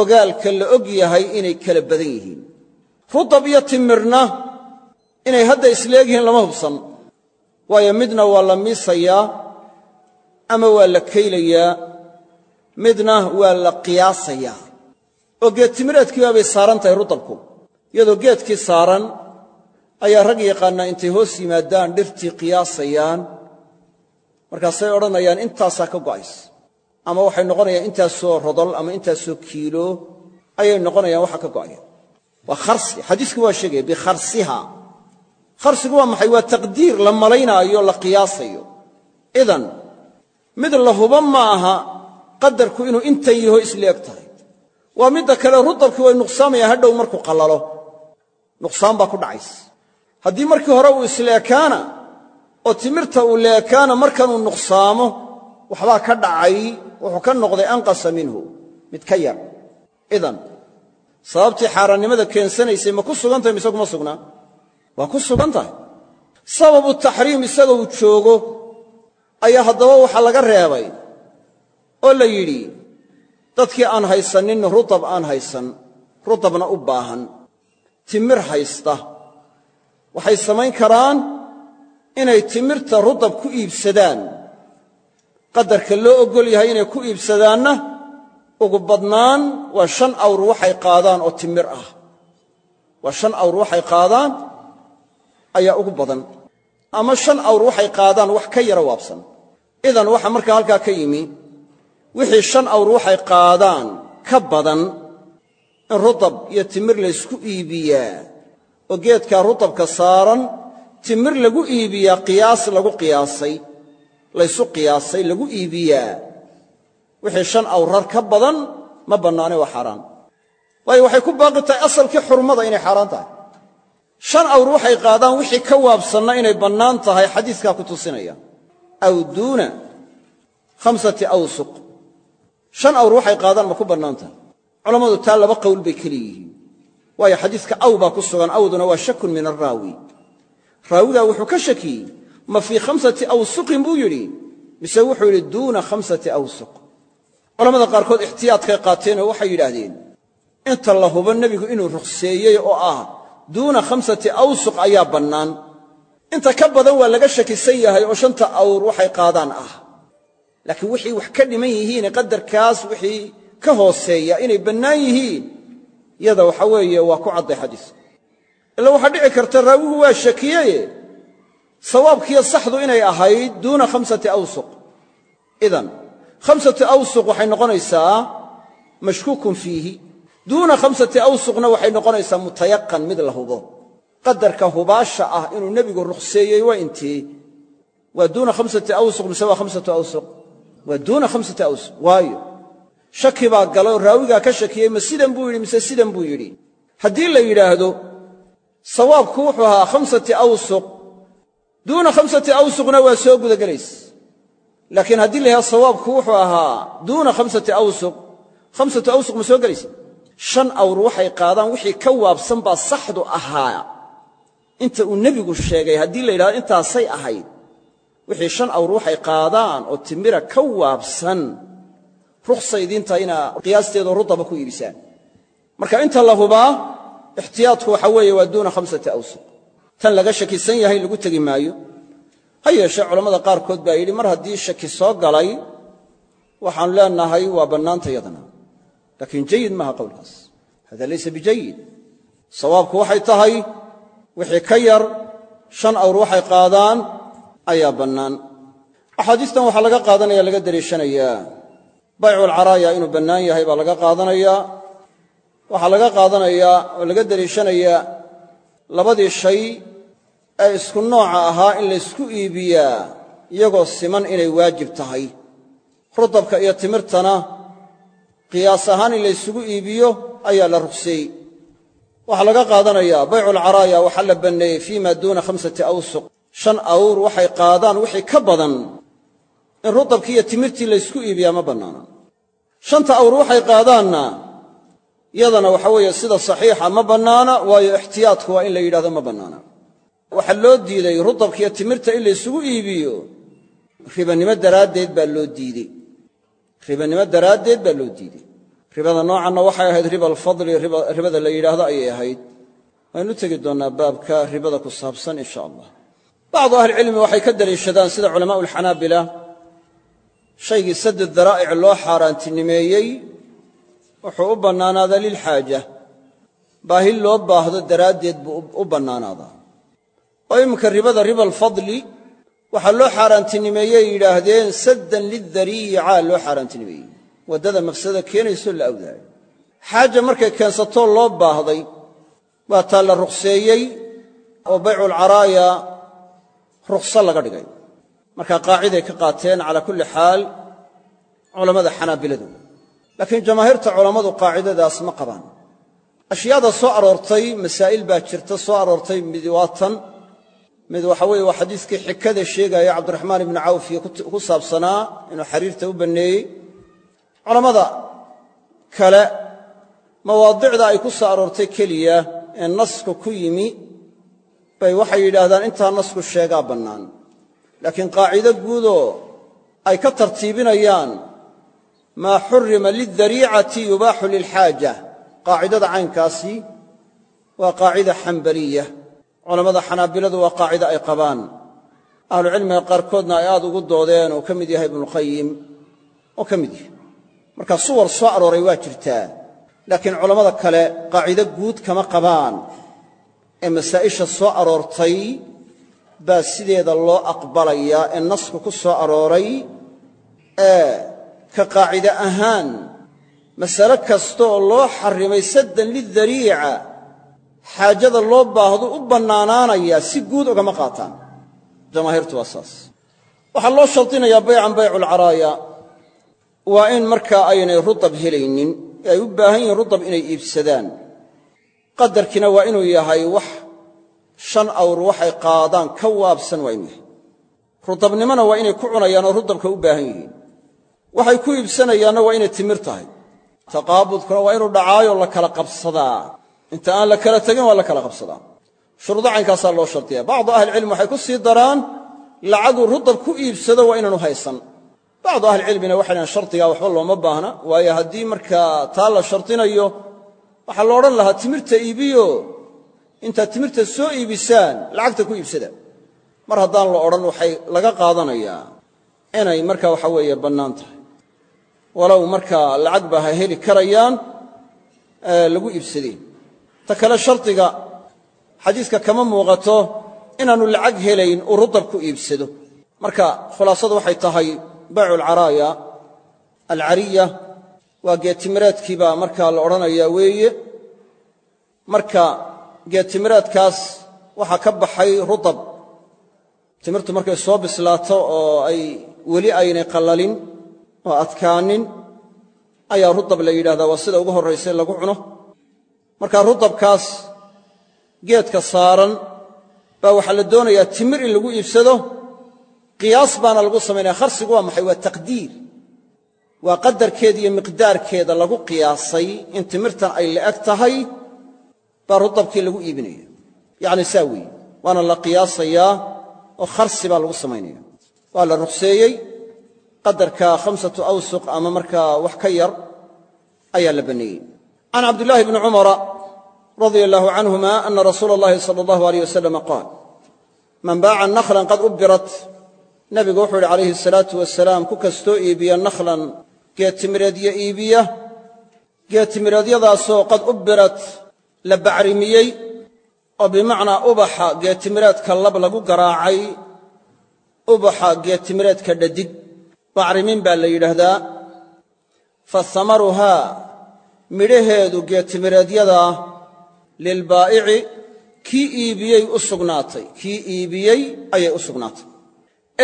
ogaalka la og yahay inay kala badan yihiin. Rutab iyo timirna inay hadda isleeg yihiin lama hubsan. Waayo midna waa la miisayaa ama waa la kaylayaa midna waa la qiyaasayaa. Oo geed timireedkii baabay saaran tahay rutabku iyadoo geedkii saaran ayaa rag yaqaannaa intay hoos yimaadaan dhirtii qiyaasayaan. Markaasay odhanayaan intaasaa ka go'ays. Ama waxay noqonayaan intaasoo rodol ama intaasoo kiilo ayay noqonayaan waxa ka go'aya waa kharsi. Xadiisku waa sheegaya bikharsiha kharsigu waa maxay? Waa taqdiir la malaynaayo la qiyaasayo. Idan mid la huba ma aha qadarku inuu intan yaho isleeg tahay. Waa midda kale rutabkii way nuqsaamayaan hadhow markuu qallalo nuqsaan baa ku dhacaysa. Haddii markii hore uu isleekaana oo timirta uu leekaana markanuu nuqsaamo waxbaa ka dhacay wuxuu ka noqday anqasa minhu. Mid ka yar. Idan sababtii xaaraannimada keensanaysay ma ku sugan tahay mise kuma sugnaa waa ku sugan tahay. Sababu taxriim isaga uu joogo ayaa haddaba waxaa laga reebay oo la yidhi dadkii aan haysanin rutab aan haysan rutabna u baahan. Timir haysta. Waxay samayn karaan inay timirta rutab ku iibsadaan. Qadarka loo oggol yahay inay ku iibsadaanna ugu badnaan waa shan awr waxay qaadaan oo timir ah. Waa shan awr waxay qaadaan ayaa ugu badan ama shan awr waxay qaadaan wax ka yara waabsan. Idan waxa markaa halkaa ka yimi wixii shan awr waxay qaadaan ka badan in rutab iyo timir laysku iibiyaa oo geedkaa rutabka saaran timir lagu iibiyaa qiyaas lagu qiyaasay laysu qiyaasay lagu iibiyaa. Wixii shan awrar ka badan ma bannaane waa xaaraan. Waayo waxay ku baaqi tahay asalkii xurmada inay xaaraan tahay shan awr waxay qaadaan wixii ka waabsanna inay bannaan tahay xadiiskaa ku tusinaya. Aw duuna khamsati awsuq. Shan awr waxay qaadaan ma ku bannaan tahay. Culammadu taa laba qowl bay keli yihiin. Waayo xadiiska aw baa ku sugan awduna waa shakun min araawi raawigaa wuxuu ka shakiyey ma fii khamsati awsuqin? buu yidhi. Mise wuxuu yidhi duuna khamsati awsuq. Culamada qaarkood ixtiyaadkay qaateenoo waxay yidhaahdeen inta la hubo nebigu inuu rukhseeyey oo ah duuna khamsati awsuq ayaa bannaan. Inta ka badan waa laga shakisan yahay oo shanta awr waxay qaadaan ah. Laakiin wixii wax ka dhiman yihiine qadarkaas wixii ka hooseeya inay bannaan yihiin yada waxa weeye waa ku cadday xadiiska ila waxaa dhici karta raawigu waa shakiyeye sawaabkiiyo saxdu inay ahayd duuna khamsati awsuq. Idan khamsatu awsuq waxay noqonaysaa mashkuukun fiihi duuna khamsati awsuqna waxay noqonaysaa mutayaqan mid la hubo. Qadarka hubaasha ah inuu nebigu rukhseeyey waa intee waa duuna khamsati awsuq mise waa khamsatu awsuq? Waa duuna khamsati awsuq. Waayo. Shaki baa galay oo raawigaa ka shakiyey ma sidan buu yidhi mise sidan buu yidhi? Haddii la yidhaahdo sawaabku wuxuu ahaa khamsati awsuq. Duuna khamsati awsuqna waa soo gudagelaysa. Laakiin haddii la yidhahdo ahaa duuna khamsati shan awr waxay qaadaan wixii ka waabsan baa saxdu ahaa. Inta uu nebigu sheegay haddii la yidhahdo intaasay ahayd wixii shan awr waxay qaadaan oo timira ka waabsan rukhsa idiintaa inaa qiyaasteedoo rudaba ku iibisaan. Marka inta la hubaa ixtiyaadku waxa weeye waa duuna khamsati awsuq tan laga shakisan yahay lagu tegi maayo. Ha yeeshee culammada qaarkood baa yidhi mar haddii shaki soo galay waxaanu leenahay waa bannaanta yadana laakiin jayid maaha qowlkaas. Hada laysa bijayid. Sawaabku waxay tahay wixii ka yar shan awr waxay qaadaan ayaa bannaan. Axaadiistan waxaa laga qaadanaya laga dariishanayaa bayculcaraaya inuu bannaan yahay baa laga qaadanayaa waxaa laga qaadanayaa oo laga dariishanayaa labadii shay ee isku nooca ahaa in laysku iibiyaa iyagoo siman inay waajib tahay. Rudabka iyo timirtana qiyaas ahaan in laysugu iibiyo ayaa la rugseeyey waxaa laga qaadanayaa bayculcaraaya waxaa la banneeyey fii ma duuna khamsati awsuq. Shan awr waxay qaadaan wixii ka badan in rudabkii iyo timirtii laysku iibiyaa ma bannaana. Shanta awr waxay qaadaanna yadana waxa weeye sida saxiixa ma bannaana waayo ixtiyaadku waa in la yidhahdo ma bannaana. Waxaa loo diiday rudabkiiyo timirta in laysugu iibiyo ribanimo daraaddeed baa loo diidey ribanimo daraaddeed baa loo diidey. Ribada noocanna waxay ahayd riba alfadli ribada la yidhaahdo ayay ahayd. Waynu tegi doonnaa baabka ribada ku saabsan insha allah. Bacdu ahlicilmi waxay ka daliishadaan sida culamaa'u alxanaabila shaygii saded daraa'ic loo xaaraantinimeeyey wuxuu u bannaanaadaa lilxaaja baahi loo baahdo daraaddeed buu u bannaanaadaa. Oo iminka ribada riba alfadli waxaa loo xaaraantinimeeyey yidhaahdeen saddan lidariica loo xaaraantinimeeyey. Waddada mafsada keenaysoo la awdaayo. Xaaja markay keensatoo loo baahday waa taa la rukhseeyey oo bayculcaraaya rukhso laga dhigay. Marka qaaciday ka qaateen calaa kulli xaal culammada xanaabiladu. Laakiin jamaahiirta culammadu qaacidadaas ma qabaan. Ashyaada soo aroortay masaa'il baa jirta soo aroortay mid waa tan mid waxa weeye waa xadiiskii xikada sheegaya cabdiraxmaan ibnu cawf iyo ku saabsanaa inuu xariirta u banneeyey culammada kale mawaadicda ay ku soo aroortay keliya ee nasku ku yimi bay waxay yidhaahdaan intaa nasku sheegaa bannaan. Laakiin qaacido guudoo ay ka tartiibinayaan maa xurima lildariicati yubaaxu lilxaaja. Qaacidada caynkaasi waa qaacida xambaliya culammada xanaabiladu waa qaacida ay qabaan. Ahlucilmiga qaarkoodna ay aad ugu doodeen oo ka mid yahay ibnuqayim oo ka mid yahay. Marka suwar soo arooray waa jirtaa laakiin culammada kale qaacido guud kama qabaan. Ee masaa'isha soo aroortay baa sideeda loo aqbalayaa ee nasku ku soo arooray ee ka qaacide ahaan masale kasta oo loo xarrimay saddan lidariica xaajada loo baahdo u bannaanaanayaa si guud ogama qaataan. Jamaahiirtu waa saas. Waxaa loo shardinayaa baycan bayculcaraaya waa in markaa aynay rudab helaynin ay u baahan yihiin rudab inay iibsadaan. Qadarkiina waa inuu yahay wax shan awr waxay qaadaan ka waabsan waa inuu yahay. Rudabnimona waa inay ku cunayaanoo rudabka u baahan yihiin. Waxay ku iibsanayaanna waa inay timir tahay. Taqaabudkuna waa inuu dhacaayo la kala qabsadaa inta aan la kala tegin waa la kala qabsadaa. Shuruudo caynkaasaa loo shardiya bacdu ahlicilmi waxay ku sii daraan lacaguu rudab ku iibsado waa inaanu haysan. Bacdu ahlicilmina waxay dhahaan shardigaa waxba looma baahna waayo haddii markaa taa la shardinayo waxaa la odhan lahaa timirta iibiyo. Intaad timirta soo iibisaan lacagta ku iibsada. Mar haddaan la odhan waxay laga qaadanayaa inay marka waxa weeye bannaan tahay. Walow markaa lacag ba ha heli karayaan lagu iibsadeen ta kale shardiga xadiiska kama muuqato inaannu lacag helayn uu rudab ku iibsado. Marka khulaasadu waxay tahay baycu alcaraaya alcariya waa geetimireedkii baa markaa la odhanayaa weeye. Marka geetimireedkaas waxaa ka baxay rudab timirtu markay soo bislaato oo ay weli aynay qallalin oo adkaanin ayaa rudab la yidhahdaa waa sida ugu horraysa lagu cuno marka rudabkaas geedka saaran baa waxaa la doonayaa timir in lagu iibsado qiyaas baana lagu samaynaya kharsigu waa maxay? Waa taqdiir. Waa qadarkeeda iyo miqdaarkeeda lagu qiyaasay in timirtan ay la'eg tahay baa rudabkii lagu iibinaya. Yacni saa weeye waana la qiyaasayaa oo kharsi baa lagu samaynaya waa la ruqseeyey qadarka khamsatu awsuq ama markaa wax ka yar ayaa la banneeyey can cabdillaahi bni cumara radia allaahu canhuma ana rasuula allahi sala allahu aleyh wasalama qaal man baaca nakhlan qad ubbirat nabigu wuxuu yidhi calayhi asalaatu wasalaam ku kastoo iibiya nakhlan geetimireedyo iibiya geetimireedyadaasoo qad ubbirat la bacrimiyey oo bimacnaa ubaxa geetimireedka lab lagu garaacay ubaxa geetimireedka dhadig bacrimin baa la yidhaahdaa midhaheedu geetimireedyadaa lilbaa'ici kii iibiyey u sugnaatay. Kii iibiyey ayay u sugnaatay.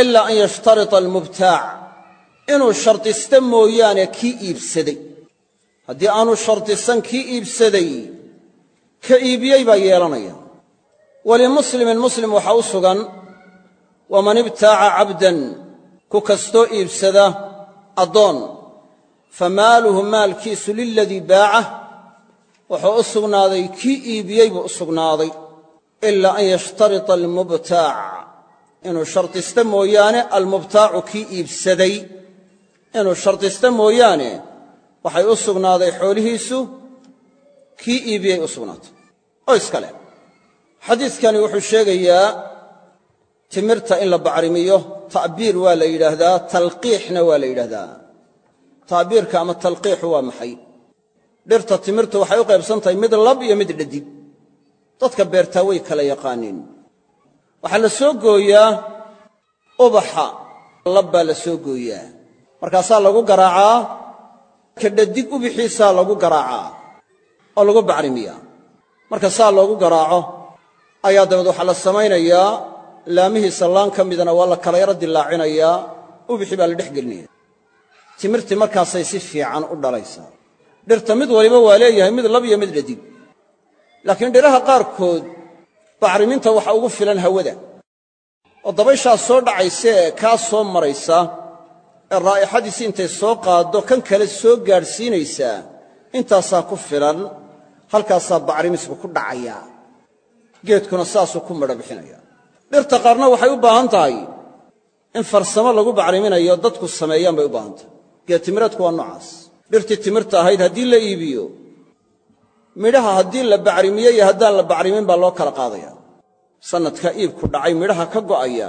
Ilaa an yashtarita almubtaac inuu shardista mooyaane kii iibsaday. Haddii aanu shardisan kii iibsaday ka iibiyey baa yeelanaya. Walimuslimin muslim waxaa u sugan waman ibtaaca cabdan ku kastoo iibsada addoon famaaluhu maalkiisu liladii baacah wuxuu u sugnaaday kii iibiyey buu u sugnaaday ilaa an yashtarita almubtaac inuu shardista mooyaane almubtaacu kii iibsaday. Inuu shardista mooyaane waxay u sugnaaday xoolihiisu kii iibiyey u sugnaatay. Oo iskale xadiidkani wuxuu sheegayaa timirta in la bacrimiyo ta'biir waa la yidhaahdaa talqiixna waa la yidhaahdaa ta'biirka ama talqiixu waa maxay? Dhirta timirtu waxay u qaybsan tahay mid lab iyo mid dhadig dadka beertaa way kala yaqaaniin. Waxaa la soo gooyaa ubaxa. Lab baa la soo gooyaa. Markaasaa lagu garaacaa ka dhadig ubixiisaa lagu garaacaa oo lagu bacrimiyaa. Marka saa loogu garaaco ayaa dabeed waxaa la samaynayaa laamihiisa laan ka midana waa la kala yaro dilaacinayaa. Ubixii baa la dhex gelinaya timirtii markaasay si fiican u dhalaysaa. Dhirta mid waliba waa leeyahay mid lab iyo mid dhadig laakiin dhiraha qaarkood bacriminta waxa ugu filan hawada. Oo dabayshaa soo dhacaysa ee kaa soo maraysa ee raa'ixadiisi intay soo qaaddo kan kale soo gaadhsiinaysaa intaasaa ku filan halkaasaa bacrimisku ku dhacayaa geedkuna saasuu ku midho bixinaya. Dhirta qaarna waxay u baahan tahay in farsamo lagu bacriminayo dadku sameeyaan bay u baahan tahay geedtimireedku waa noocaas. Dhirtii timirta ahayd haddii la iibiyo midhaha haddii la bacrimiyo iyo haddaan la bacrimin baa loo kala qaadaya. Sannadka iibku dhacay midhaha ka go'aya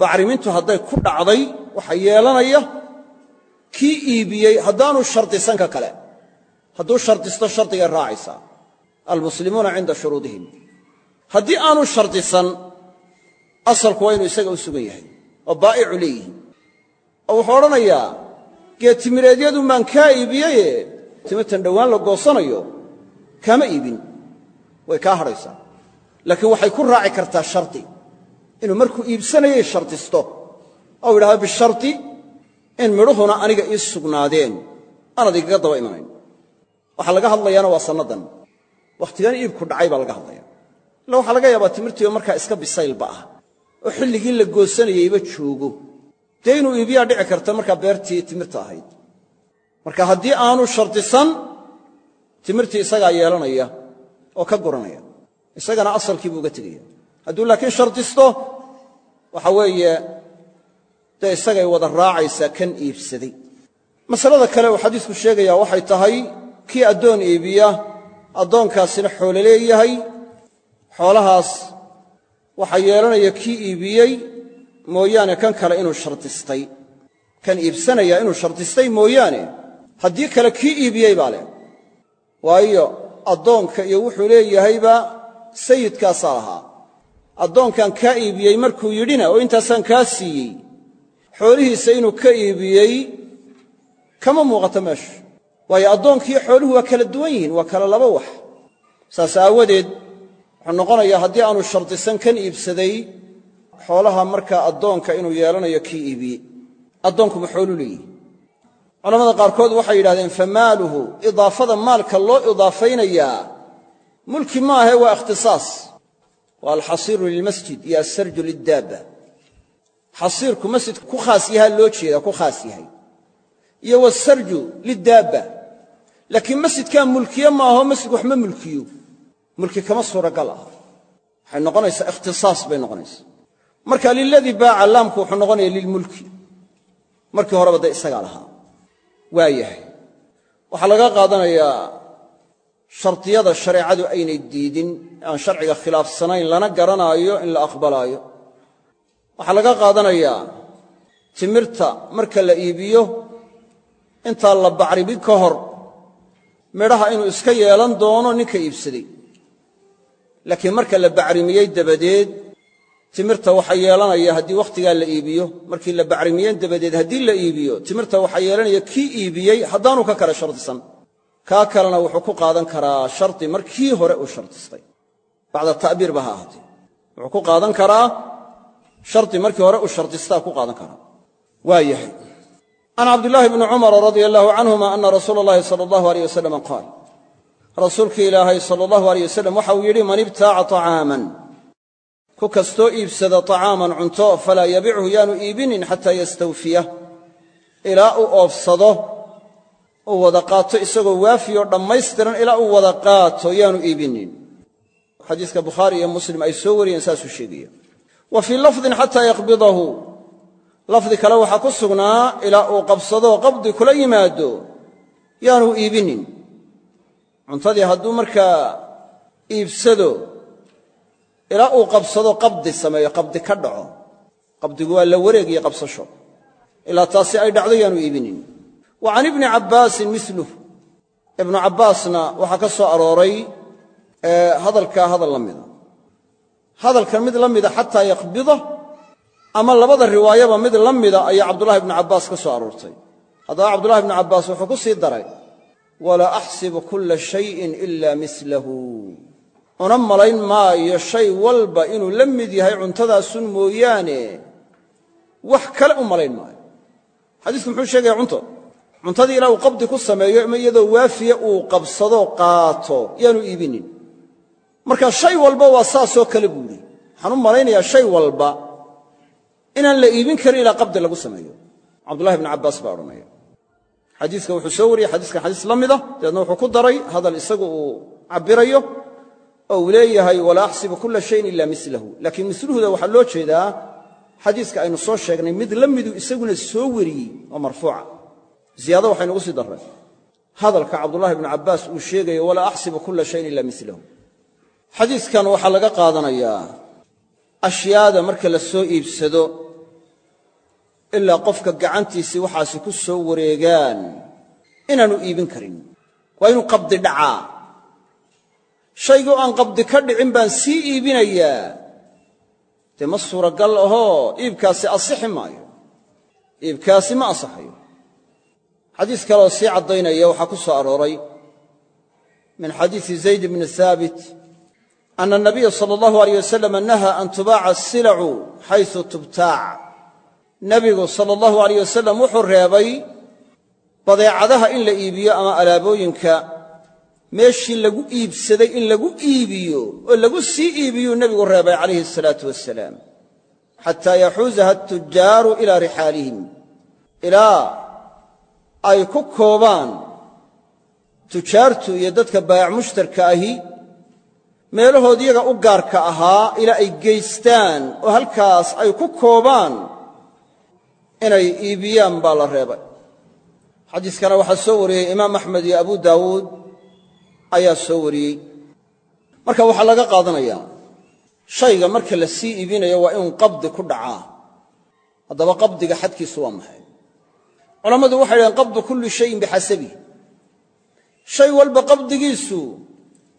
bacrimintu hadday ku dhacday waxa yeelanaya kii iibiyey haddaanu shardisan ka kale. Hadduu shardisto shardigay raacaysaa. Almuslimuuna cinda shuruudihim. Haddii aanu shardisan asalku waa inuu isaga u sugan yahay oo baa'icu leeyihi oo wuxuu odhanayaa geedtimireedyadu maan kaa iibiyeye timirtan dhowaan la goosanayo kaama iibin. Way kaa hadhaysaa laakiin waxay ku raaci kartaa shardi inuu markuu iibsanayay shardisto ou yidhahdo bishardi in midhuhuna aniga ii sugnaadeen. Aanad igaga daba imanayn. Waxaa laga hadlayaana waa sannadan. Wakhtigan iibku dhacay baa laga hadlaya illa waxaa laga yaabaa timirtiiba markaa iska bisaylba ah. Oo xilligii la goosanayeyba joogo dee inuu iibiyaa dhici karta markaa beertii timirta ahayd. Marka haddii aanu shardisan timirtii isagaa yeelanaya oo ka guranaya. Isagana asalkii buu uga tegaya. Hadduu laakiin shardisto waxa weeye dee isagay wada raacaysaa kan iibsaday. Masalada kale uu xadiisku sheegayaa waxay tahay kii addoon iibiya addoonkaasina xoolo leeyahay xoolahaas waxaa yeelanaya kii iibiyey mooyaane kan kale inuu shardistay. Kan iibsanaya inuu shardistay mooyaane. Haddii kale kii iibiyey baa leh. Waayo addoonka iyo wuxuu leeyahayba sayidkaasaa lahaa. Addoonkan kaa iibiyey markuu yidhina oo intaasaan kaa siiyey. Xoolihiisa inuu ka iibiyey kama muuqato meesha. Waayo addoonkiiyo xooluhu waa kala duwan yihiin waa kala laba wax. Saas aawadeed wuxuu noqonayaa haddii aanu shardisan kan iibsaday xoolaha markaa addoonka inuu yeelanayo kii iibiyey addoonkuma xoolu leeyihi culamada qaarkood waxay yidhahdeen famaaluhu idaafada maalka loo idaafaynayaa mulki maahe waa ikhtisaas. Waa alxasiiru lilmasjid iyo alsarju liddaabba xasiirku masjidka ku khaas yahaa loo jeedaa ku khaas yahay. Iyo wasarju liddaabba laakiin masjidkaa mulkiye maaho masjidku wax ma mulkiyo. Mulki kama suuragal ah. Waxay noqonaysaa ikhtisaas bay noqonaysaa marka liladii baaca laamku wuxuu noqonaya lilmulki markii horeba dee isagaa lahaa. Waa yahay. Waxaa laga qaadanayaa shardiyada shareecadu aynay diidin aan sharciga khilaafsanayn lana garanaayo in la aqbalaayo. Waxaa laga qaadanayaa timirta marka la iibiyo intaan la bacribin ka hor midhaha inuu iska yeelan doono ninka iibsaday. Laakiin marka la bacrimiyey dabadeed timirta waxa yeelanaya haddii wakhtigaa la iibiyo markii la bacrimiyeen dabadeed haddii la iibiyo timirta waxaa yeelanaya kii iibiyey haddaanu ka kale shardisan kaa kalena wuxuu ku qaadan karaa shardi markii hore uu shardistay. Bacda ta'biirba ha ahaatee. Wuxuu ku qaadan karaa shardi markii hore uu shardistaa ku qaadan karaa. Waa yahay. Can cabdillaahi bni cumara radia allahu canhuma ana rasuula allahi sala qaal. Rasuulkii ilaahay sala allahu aleyh wasalam waxa uu yidhi man ibtaaca طacaaman ku kastoo iibsada طacaaman cunto falaa yabichu yaanu iibinin xataa yastawfiya. Ilaa uu oofsado uu wada qaato isagoo waafiyoo dhammaystiran ilaa uu wada qaato yaanu iibinin. Xadiiska bukhaari iyo muslim ay soo wariyeen saasuu sheegaya. Wa fii lafdin xataa yaqbidahu. Lafdi kale waxaa ku sugnaa ilaa uu qabsadoo qabdi kula yimaado yaanu iibinin. Cuntadii hadduu markaa iibsado ilaa uu qabsado qabdi sameeyo qabdi ka dhaco. Qabdigu waa la wareeg iyo qabsasho. Ilaa taasi ay dhacdo yaanu iibinin. Wa can ibni cabbaasin miluh ibnu cabbaasna waxaa ka soo arooray hadalkaa hadal la mida. Hadalkan mid la mida xataa yaqbida ama labada riwaayaba mid la mida ayaa cabdullahi ibnu cabbaas ka soo aroortay. Haddaba cabdullahi ibnu cabbaas wuxuu ku sii daray walaa axsibu kulla shayin ila milahu una malayn maayo shay walba inuu la mid yahay cuntadaasun mooyaane. Wax kale u malayn maayo. Xadiisku muxuu sheegaya cunto. Cuntadii ilaa uu qabdi ku sameeyo ama iyadoo waafiya uu qabsadoo qaato yaanu iibinin. Marka shay walba waa saasoo kale buu idhi waxaan u malaynayaa shay walba inaan la iibin karin ilaa qabdi lagu sameeyo. Cabdullahi bnu cabbaas baa odhanaya. Xadiiska wuxuu soo wariyey xadiiskan xadiis la mida dabeedna wuxuu ku daray hadal isagu uu cabbirayo oo uu leeyahay walaa axsibu kulla shayin ila milahu laakiin miluhuda waxaa loo jeedaa xadiiska aynu soo sheegnay mid la miduu isaguna soo wariyey oo marfuuca. Ziyaado waxaynugu sii darray hadalka cabdullahi bnu cabbaas uu sheegayo walaa axsibu kulla shayin ila milahu xadiiskan waxaa laga qaadanayaa ashyaada marka la soo iibsado ilaa qofka gacantiisii waxaasi ku soo wareegaan inaanu iibin karin. Waa inuu qabdi dhacaa shaygoo aan qabdi ka dhicin baan sii iibinayaa. Dee ma suuragal ahoo? Iibkaasi asixi maayo. Iibkaasi ma asaxayo. Xadiis kaleoo sii caddaynaya waxaa ku soo arooray min xadiisi zayd bni haabit ana anabiya sala allahu aleyh wasalam naha an tubaaca asilacu xaysu tubtaac. Nebigu sala allahu aleyh wasalam wuxuu reebay badeecadaha in la iibiyo ama alaabooyinka meeshii lagu iibsaday in lagu iibiyo oo lagu sii iibiyuu nebigu reebay calayhi asalaatu wasalaam xataa yaxuusaha atujaaru ilaa rixaalihim. Ilaa ay ku koobaan tujaartu iyo dadka baayac mushtarka ahi meelahood iyaga u gaarka ahaa ilaa ay geystaan oo halkaas ay ku koobaan inay iibiyaan baa la reebay. Xadiiskana waxaa soo wariyey imaam axmed iyo abu daawuud ayaa soo wariyey. Marka waxaa laga qaadanayaa shayga marka la sii iibinayo waa inuu qabdi ku dhacaa. Haddaba qabdiga xadkiisu waa maxay? Culammadu waxay dhaheen qabdu kulli shayin bixasabih shay walba qabdigiisu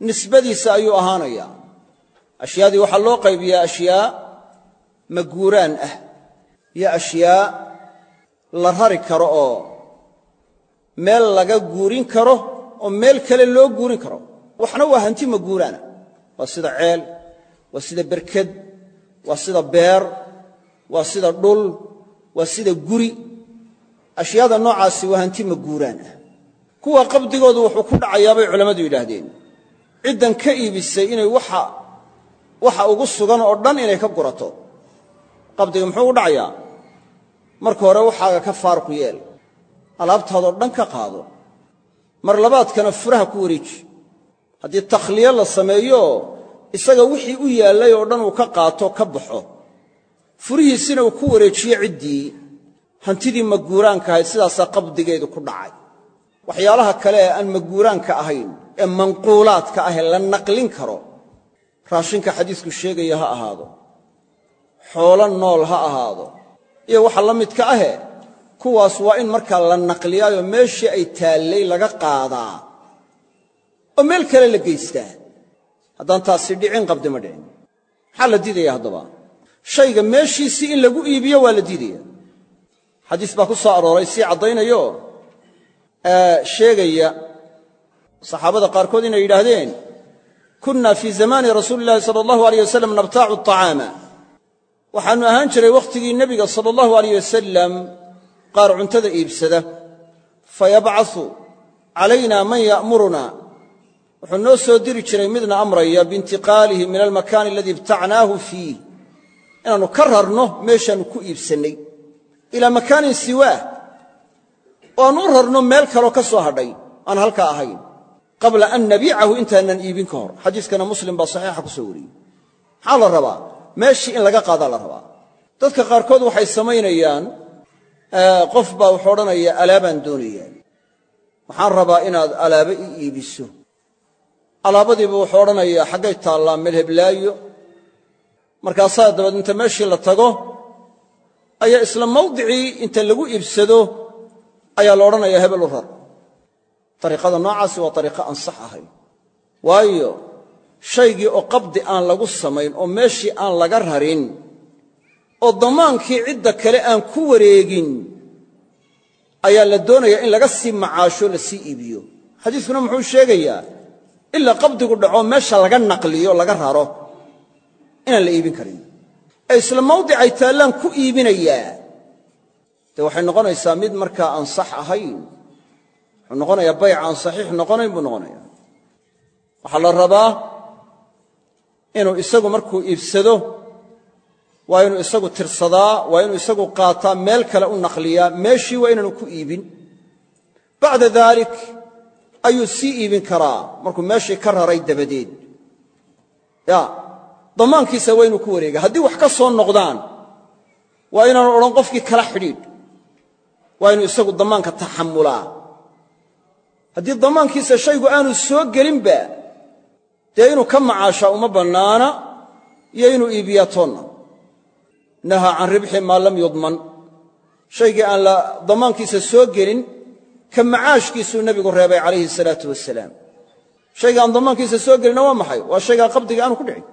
nisbadiisa ayuu ahaanayaa. Ashyaadii waxaa loo qaybiyaa ashyaa maguuraan ah. Iyo ashyaa la rari karo oo meel laga guurin karo oo meel kale loo guurin karo. Waxna waa hanti maguuraana waa sida ceel waa sida berked waa sida beer waa sida dhul waa sida guri. Ashyaada noocaasi waa hanti maguuraan ah kuwa qabdigoodu wuxuu ku dhacayaa bay culammadu yidhaahdeen. Ciddan ka iibisay inay waxa ugu sugan oo dhan inay ka gurato. Qabdiga muxuu u dhacayaa? Marka hore waxaaga ka faaruq yeel. Alaabtaadoo dhan ka qaado mar labaadkana furaha ku wareeji. Haddii takhliyo la sameeyo isaga wixii u yaallay oo dhan uu ka qaato ka baxo. Furihiisina uu ku wareejiyo ciddii. Hantidii maguuraanka ahayd sidaasaa qabdigeedu ku dhacay. Waxyaalaha kale ee aan maguuraanka ahayn ee manquulaadka ah ee la naqlin karo raashinka xadiisku sheegaya ha ahaado. Xoolo nool ha ahaado. Iyo waxa la midka ahe kuwaas waa in markaa la naqliyaayo meeshii ay taallay laga qaadaa. oo meel kale la geystaa. Haddaan taasi dhicin qabdi ma dhicin. Maxaa la diidaya haddaba? Shayga meeshiisii in lagu iibiyo waa la diidaya xadiis baa ku soo arooray sii caddaynayo. Sheegaya saxaabada qaarkood inay yidhaahdeen kunna fii zamaani rasuuli llahi sala allahu aleyh wasalam nabtaacu aطacaama waxaannu ahaan jiray wakhtigii nebiga sala allahu aleyh wasalam qaar cuntada iibsada fayabcasu calayna man ya'muruna. Wuxuu noo soo diri jiray midna amraya biintiqaalihi min almakaani aladii ibtacnaahu fiih. Inaannu ka rarno meeshaannu ku iibsannay. Ilaa makaanin siwaah oo aan u rarno meel kaloo ka soo hadhay aan halkaa ahayn. Qabla an nabiicahu intaanan iibin ka hor. Xadiiskana muslim baa saxiixa ku soo wariyey. Maxaa la rabaa? Meeshii in laga qaadaa la rabaa. Dadka qaarkood waxay samaynayaan qof baa wuxuu odhanaya alaabaan doonayaa. Waxaan rabaa inaad alaabo ii iibiso. Alaabadiiba wuxuu odhanayaa xaggay taallaa meel heblaayo. Markaasaa dabeed inta meeshii la tago ayaa isla mawdicii inta lagu iibsado ayaa la odhanayaa hebel u rar. Ariiqada noocaasi waa ariiqo aan sax ahayn. Waayo shaygii oo qabdi aan lagu samayn oo meeshii aan laga rarin oo damaankii cidda kale aan ku wareegin ayaa la doonayaa in laga sii macaasho la sii iibiyo. Xadiiskuna muxuu sheegayaa ilaa qabdigu dhaco meesha laga naqliyo laga raro inaan la iibin karin. Ee isla mawdicay taallaan ku iibinayaa dee waxay noqonaysaa mid markaa aan sax ahayn. Wuxuu noqonayaa bayc aan saxiix noqonayn buu noqonaya waxaa la rabaa inuu isagu markuu iibsado waa inuu isagu tirsadaa waa inuu isagu qaataa meel kale u naqliyaa meeshii waa inaanu ku iibin. Bacda daalik ayuu sii iibin karaa. Markuu meeshii ka raray dabadeed. Ya damaankiisa waa ku wareega. Haddii wax ka soo noqdaan waa inaanu odhan qofkii kala xidhiidh. Waa inuu isagu damaanka taxamulaa. Haddii damaankiisa shaygu aanu soo gelinba dee inuu ka macaashaa uma bannaana iyo inuu iibiyaa toonna nahaa can ribxi maa lam yudman. Shaygii aan la damaankiisa soo gelin ka macaashkiisuu nebigu reebay calayhi salaatu wasalaam shayga aan damaankiisa soo gelinna waa maxay? Waa shaygaa qabdiga aanu ku dhicin.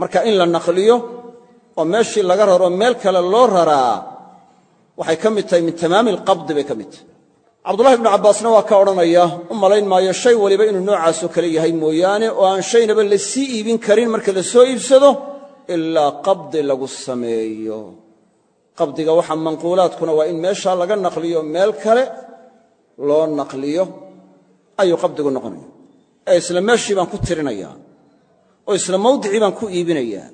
Marka in la naqliyo oo meeshii laga raro meel kale loo raraa waxay ka mid tahay min tamaami alqabdi bay ka mid tahay. Cabdullahi ibnu cabbaasna waa ka odhanaya u malayn maayo shay waliba inuu noocaasoo kale yahay mooyaane oo aan shaynaba la sii iibin karin marka la soo iibsado ilaa qabdi lagu sameeyo. Qabdiga waxa manquulaadkuna waa in meeshaa laga naqliyo meel kale loo naqliyo. Ayuu qabdigu noqonaya ee isla meeshii baan ku tirinayaa oo isla mawdicii baan ku iibinayaa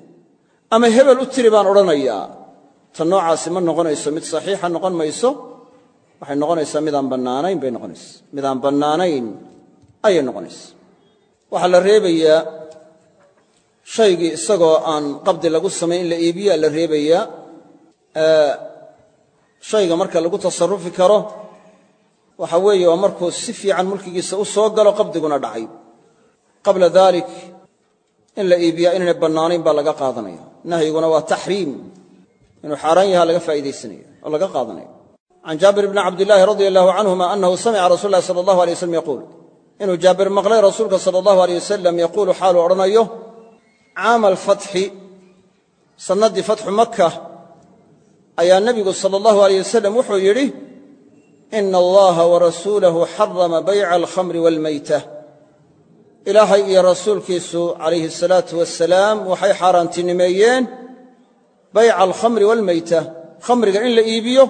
ama hebel u tiri baan odhanayaa ta noocaasi ma noqonayso mid saxiixa noqon mayso waxay noqonaysaa midaan bannaanayn bay noqonaysa midaan bannaanayn ayay noqonaysa waxaa la reebayaa shaygii isagoo aan qabdi lagu samayn in la iibiyaa la reebayaa shayga marka lagu tasarufi karo waxa weeye waa markuu si fiican mulkigiisa u soo galo qabdiguna dhacay. Qabla dalik in la iibiyaa inaynay bannaanayn baa laga qaadanaya. Nahyiguna waa taxriim. Inuu xaaraan yaha laga faa'iidaysanaya oo laga qaadanaya. Can jaabir bni cabdillaahi radia allahu canhuma annahu samica rasul lahi sala allahu alay waslm yaquul. Inuu jaabir maqlay rasuulka sala allahu aleyh wasalam yaquulu xaaluu odhanayo caama alfatxi sannaddii fatxu maka ayaa nebigu sala allahu aleyh wasalam wuxuu yidhi ina allaha warasuulahu xarama bayca alkhamri waalmayta ilaahay iyo rasuulkiisu calayhi asalaatu wasalaam waxay xaaraantinimeeyeen bayca alkhamri waalmayta khamriga in la iibiyo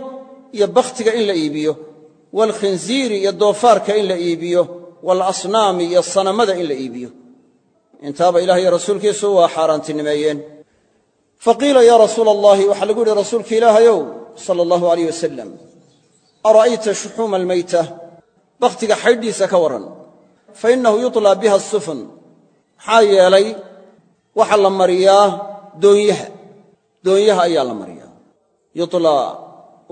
iyo bakhtiga in la iibiyo waalkhinziiri iyo doofaarka in la iibiyo waalasnaami iyo sanamada in la iibiyo intaaba ilaah iyo rasuulkiisu waa xaaraantinimeeyeen. Faqiila yaa rasuula allahi waxaa lagu yihi rasuulka ilaahayow sala allahu alayh wasalam ara'ayta shuxuuma almayta? Bakhtiga xaydhiisa ka warran fa innahu yutlaa biha asufun maxaa yeelay waxaa la mariyaa doonyaha. Doonyaha ayaa la mariyaa. Yutlaa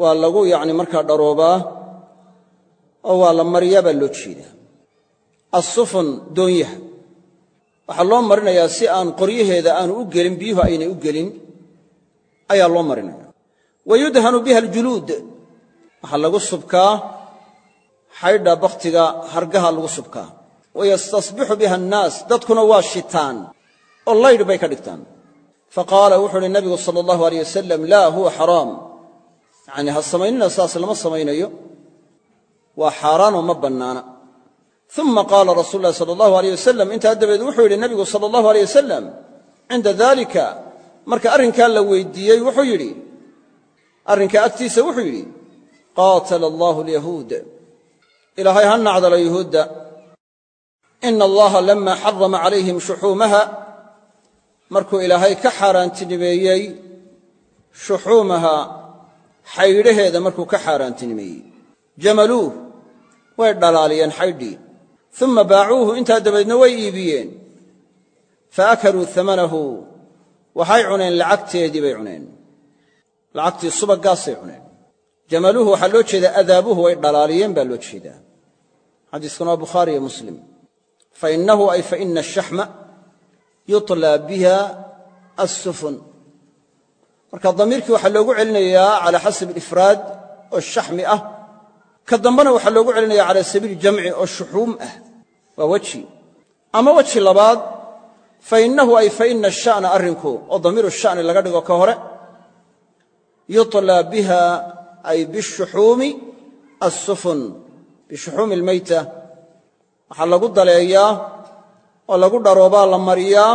waa lagu yacni markaa dharoobaa oo waa la mariyaa baa loo jeedaa. Assufun doonyaha waxaa loo marinayaa si aan qoryaheeda aanu u gelin biyuhu aynay u gelin ayaa loo marinaya wa yudhanu biha aljuluud. Waxaa lagu subkaa xaydha bakhtiga hargaha lagu subkaa. Wa yastasbixu biha annaas dadkuna waa shitaan oo laydh bay ka dhigtaan. Faqaala wuxuu uhi nabigu sala allahu aleyh wasalam laa huwa xaraam. Yacanii ha samaynina saas lama samaynayo. Waa xaaraanoo ma bannaana uma qaala rasuulu ulahi sala allahu aleyh wasalam intaa dabeed wuxuu yidhi nabigu sala allahu aleyh wasalam cinda dalika marka arrinkaa la weydiiyey wuxuu yidhi arrinkaa agtiisa wuxuu yidhi qaatala allahu alyahuud ilaahay ha nacdalo yuhuudda ina allaha lama xarama calayhim shuxuumaha markuu ilaahay ka xaaraantinimeeyey shuxuumaha xaydhaheeda markuu ka xaaraantinimeeyey jamaluuh way dhalaaliyeen xaydhii uma baacuuhu intaa dabadeedna way iibiyeen. fa akaluu amanahu waxay cuneen lacagteedii bay cuneen. lacagtii subaggaasay cuneen. jamaluuhu waxaa loo jeedaa adaabuhu way dhalaaliyeen baa loo jeedaa xadiiskuna waa bukhaari iyo muslim fainahu ay faina ashaxma yutlaa biha assufun marka damiirkii waxaa loogu celinayaa calaa xasabi alifraad oo shaxmi ah ka dambena waxaa loogu celinaya cala sabiili jamci oo shuxuum ah. Waa weji. Ama weji labaad fainahu ay faina asha'na arrinku oo damiiru sha'ni laga dhigo ka hore yutlaa biha ay bishuxuumi assufun bishuxuumi almeyta waxaa lagu daleeyaa oo lagu dharoobaa la mariyaa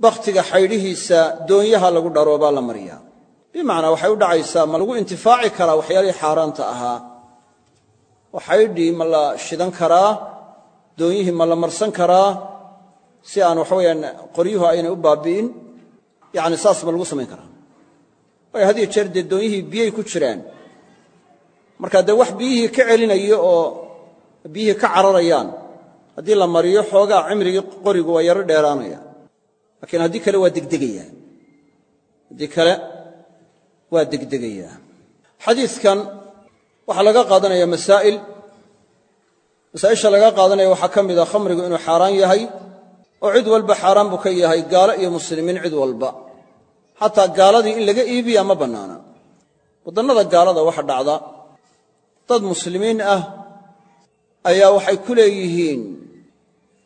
bakhtiga xaydhihiisa doonyaha lagu dharoobaa la mariyaa bimacnaa waxay u dhacaysaa ma lagu intifaaci karaa waxyaalihii xaaraanta ahaa. Oo xaydhii ma la shidan karaa doonyihii ma la marsan karaa si aan waxaweyaan qoryuhu aynay u baabi'in. Yacni saas ma lagu samayn karaa. Waayo had iyo doonyihii biyay ku jiraan marka dee wax biyihii ka celinayo oo biyihii ka cararayaan haddii la mariyo xoogaa cimrigii qorigu waa yaro dheeraanaya. Laakiin haddii kale waa degdegayaa haddii kale waa degdegayaa xadiidkan waxaa laga qaadanaya masaa'il. Masaa'isha laga qaadanaya waxaa ka mid a khamrigu inuu xaaraan yahay oo cid walba xaaraan buu ka yahay gaalo iyo muslimiin cid walba. Xataa gaaladii in laga iibiya ma bannaana. Waddannada gaalada waxa dhacda dad muslimiin ah ayaa waxay ku leeyihiin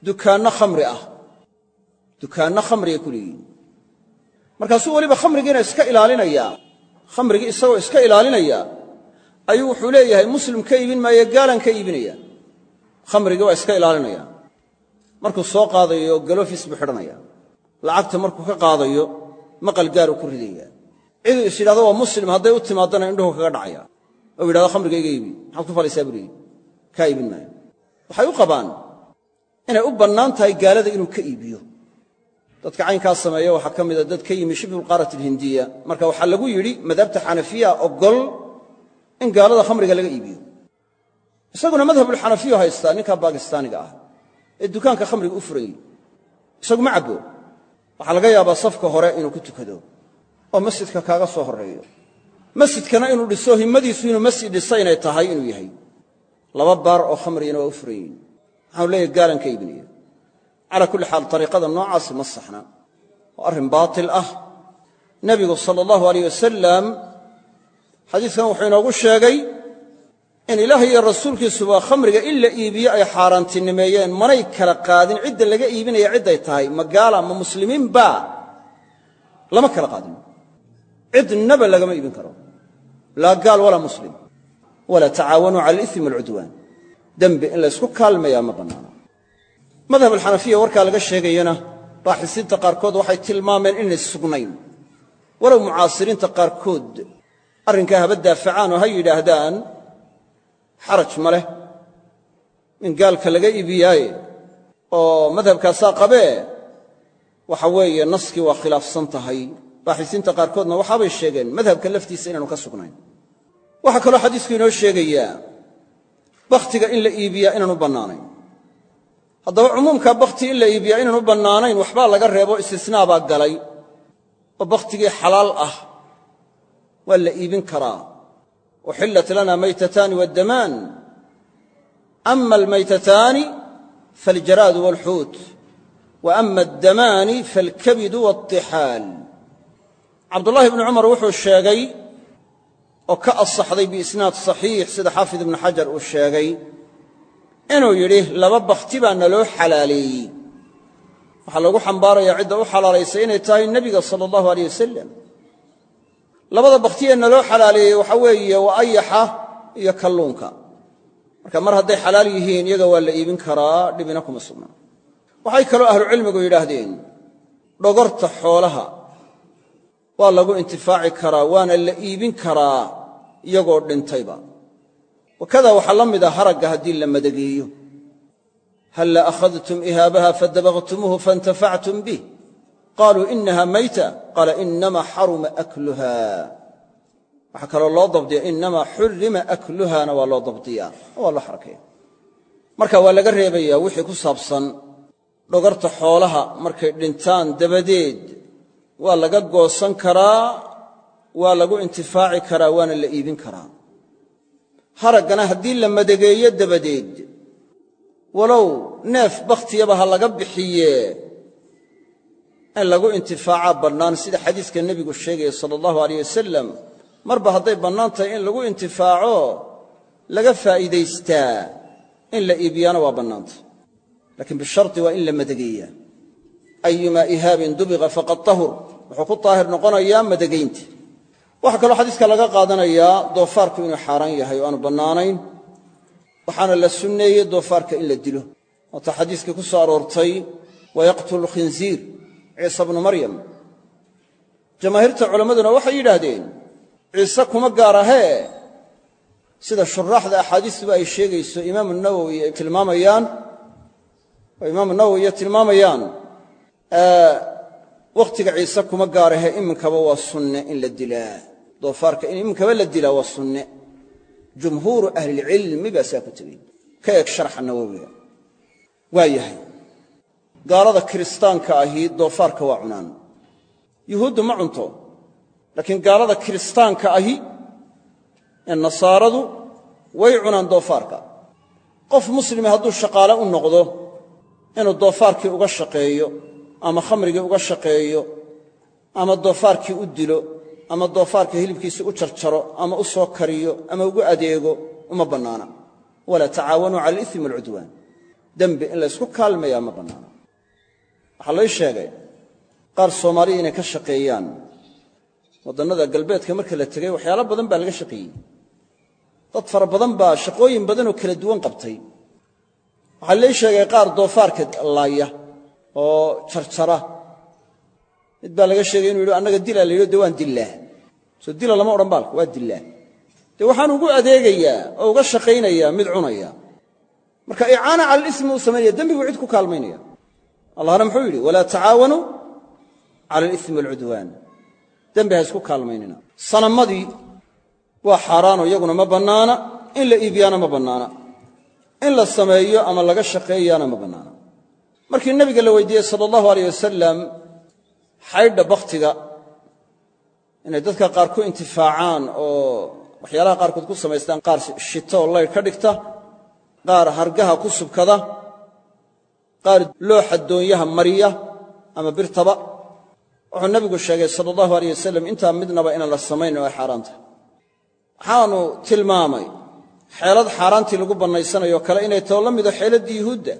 dukaanno khamri ah. Dukaanno khamrigay ku leeyihiin. Markaasuu weliba khamrigiina iska ilaalinayaa khamrigii isagoo iska ilaalinaya ayuu wuxuu leeyahay muslim ka iibin maayo gaalan ka iibinaya. Khamrigii waa iska ilaalinaya. Markuu soo qaadayo galofis buu xidhanaya. Lacagta markuu ka qaadayo maqal gaaruu ku ridaya ciduu is yidhahdo waa muslim hadday u timaadana indhuhu kaga dhacaya. Ou yidhahdo khamriga iga iibi. Maxaad ku falaysaa buu leeyi kaa iibin maayo. Waxay u qabaan inay u bannaan tahay gaalada inuu ka iibiyo dadka caynkaas sameeya waxaa ka mida dad ka yimi shibhulqaarat alhindiya. Marka waxaa lagu yidhi madhabta xanafiya ogol in gaalada khamriga laga iibiyo. Isaguna madhabulxanafiyu haystaa ninkaa baakistaaniga ah ee dukaanka khamriga u furayey isagu ma cabbo. Waxaa laga yaabaa safka hore inuu ku tukado oo masjidka kaaga soo horreeyo. Masjidkana inuu dhiso himmadiisu inuu masjid dhisa inay tahay inuu yahay. Laba baar oo khamrigina waa u furan waxaanu leeyahy gaalan ka calaa kulli xaal ariiqada noocaasi ma saxna. Waa arrin baatil ah. Nebigu sala allahu alayh wasalam xadiidkan wuxuu inoogu sheegay in ilaahay iyo rasuulkiisuba khamriga in la iibiyo ay xaaraantinimeeyeen. Manay kala qaadin cidda laga iibinaya cidday tahay. Ma gaala ma muslimiinba lama kala qaadin. Cidnaba lagama iibin karo. Laa gaal walaa muslim. Walaa tacaawanuu cala alismi walcudwaan dembi in laysku kaalmayaa ma bannaana madhab alxanafiya warkaa laga sheegayana baaxisiinta qaarkood waxay tilmaameen inay sugnayn. Walow mucaasiriinta qaarkood arrinkaa haba daafacaan oo ha yidhaahdaan xaraj ma leh. In gaalka laga iibiyaaye oo madhabkaasaa qabee waxa weeye naskii waa khilaafsan tahay. Baaxisiinta qaarkoodna waxaabay sheegeen madhabka laftiisa inaanu ka sugnayn. Waxaa kaloo xadiisku inoo sheegayaa bakhtiga in la iibiyaa inaanu bannaanayn haddaba cumuumkaa bakhti in la iibiyaa inaanu bannaanayn waxbaa laga reebo istisnaa baa galay. Oo bakhtigii xalaal ah waa la iibin karaa. Uxillat lana maytataani waaddamaan ama almaytataani faaljaraadu waalxuut wa ama addamaani faalkabidu waaltixaal cabdullaahi bnu cumar wuxuu sheegay oo ka asaxday biisnaad saxiix sida xaafid ibnu xajar uu sheegay inuu yidhi laba bakhti baa naloo xalaaleeyey waxaa lagu xambaarayaa cidda u xalaalaysay inay tahay nebiga sala allahu aleyh wasalam labada bakhtiyee naloo xalaaleeyey waxaa weeye waa ayaxa iyo kalluunka. Marka mar hadday xalaal yihiin iyaga waa la iibin karaa dhibina kuma sugnaa waxay kaloo ahlucilmigu yidhaahdeen dhogorta xoolaha waa lagu intifaaci karaa waana la iibin karaa iyagoo dhintayba wakada waxaa la mid a haragga haddii la madageeyo. Halla akhadtum ihaabaha fadabaqtumuuhu faintafactum bih qaluu inaha mayta. Qaala inama xaruma akluha. Waxaa kaloo loo dabdiya inama xurima akluhana waa loo dabdiyaa. Waa loo xarakeeya marka waa laga reebayaa wixii ku saabsan dhogorta xoolaha markay dhintaan dabadeed. Waa laga goosan karaa waa lagu intifaaci karaa waana la iibin karaa haraggana haddii la madageeyo dabadeed. Walow neef bakhtiyaba ha laga bixiye. In lagu intifaacaa bannaan sida xadiiska nebigu sheegaya sala allahu aleyh wasalam marba hadday bannaan tahay in lagu intifaaco laga faa'iidaystaa. In la iibiyaana waa bannaantay laakiin bisharti waa in la madageeyaa ayumaa ihaabin dubiqa faqad tahur. Wuxuu ku daahir noqonayaa madageynta waxaa kaloo xadiiska laga qaadanayaa doofaarku inuu xaaraan yahay oo aanu bannaanayn waxaana la sunneeyey doofaarka in la dilo. Waata xadiiskii ku soo aroortay wayaqtulu khinziir ciise bnu maryam. Jamaahiirta culammaduna waxay yidhaahdeen ciise kuma gaar ahee. Sida shuraaxda axaadiistuba ay sheegayso imaamu nawowi ay tilmaamayaan oo imaamu nawowi iyo tilmaamayaan wakhtiga ciise kuma gaar ahee iminkaba waa sunne in la dilaa. Doofaarka in iminkaba la dilaa waa sunne. Jumhuuru ahlilcilmi baa saa ku tegey ka eeg sharxa nawowiga. Waa yahay. Gaalada kiristaanka ahi doofaarka waa cunaan. Yuhuuddu ma cunto. Laakiin gaalada kiristaanka ahi ee nasaaradu way cunaan doofaarka. Qof muslimi hadduu shaqaale u noqdo inuu doofaarkii uga shaqeeyo ama khamrigii uga shaqeeyo ama doofaarkii u dilo ama doofaarka hilibkiisa u jarjaro ama u soo kariyo ama ugu adeego uma bannaana. Walaa tacaawanuu cala alismi walcudwaan dembi in laysku kaalmayaa ma bannaana. Waxaa lay sheegay qaar soomaaliya inay ka shaqeeyaan. Waddannada galbeedka marka la tegey waxyaalo badan baa laga shaqeeyey. Dad fara badan baa shaqooyin badanoo kala duwan qabtay. Waxaa lay sheegay qaar doofaarka laaya oo jarjara mid baa laga sheegay inu yidhi annaga dilaa la yidho de waan dillaa soo dila lama odhan baalka waa dillaa dee waxaan ugu adeegayaa oo uga shaqaynayaa mid cunaya. Marka icaana cala alismi uu samaynaya dembiguu cid ku kaalmaynaya. Allahna muxuu yidhi walaa tacaawanuu cala alismi walcudwaan dembi ha isku kaalmaynina. Sanamadii waa xaaraanoo iyaguna ma bannaana. In la iibiyaana ma bannaana. In la sameeyo ama laga shaqeeyaana ma bannaana markii nebiga la weydiiyey sala allahu aleyh wasalam xaydha bakhtiga inay dadka qaar ku intifaacaan oo waxyaalaha qaarkood ku samaystaan qaar shito oo ka dhigta qaar hargaha ku subkada qaar looxa doonyaha mariya ama birtaba. Wuxuu nebigu sheegay sala allahu aleyh wasalam intaa midnaba inaan la samaynin ay xaaraan tahay. Waxaanu tilmaamay xeelad xaaraantii lagu bannaysanayo kale inay tao la mido xeeladdii yuhuudda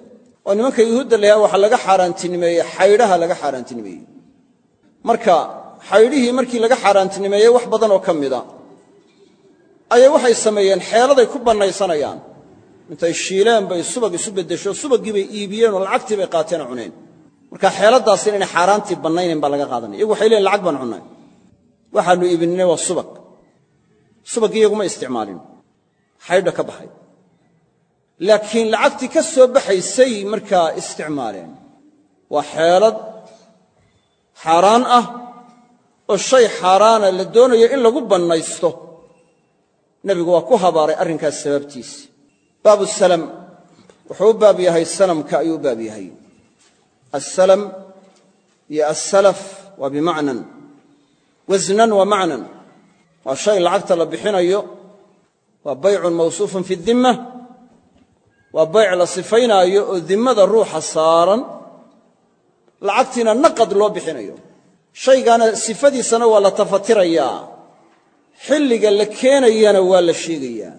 oo nimanka yuhuudda layaha waxa laga xaaraantinimeeyey xaydhaha laga xaaraantinimeeyey. Marka xaydhihii markii laga xaaraantinimeeyey wax badan oo ka ayay waxay sameeyeen xeeladay ku bannaysanayaan intay shiileen bay subag isu beddesho subaggii bay iibiyeen oo lacagtii bay qaateen oo cuneen. Marka xeeladaas inayna xaaraantii bannaynayn baa laga qaadanaya. Iyagu waxay leeyiin lacag baan cunnay waxaannu iibinay waa subag. Subaggii iyaguma isticmaalin. Xaydha ka baxay laakiin lacagtii ka soo baxaysay markaa isticmaaleen. Waa xeelad xaaraan ah oo shay xaaraana la doonayo in lagu bannaysto. Nebigu waa ku habaaray arrinkaas sababtiisi baabu salam. Wuxuu u baab yahay salamka ayuu u baab yahay. Assalam iyo assalaf waa bimacnan. Wasnan wa macnan. Waa shay lacagta la bixinayo. Waa baycun mawsuufun fi dimma waa bayc la sifaynaayo oo dimmada ruuxa saaran. Lacagtiina naqad loo bixinayo. Shaygaana sifadiisana waa la tafatirayaa xilliga la keenayana waa la sheegayaa.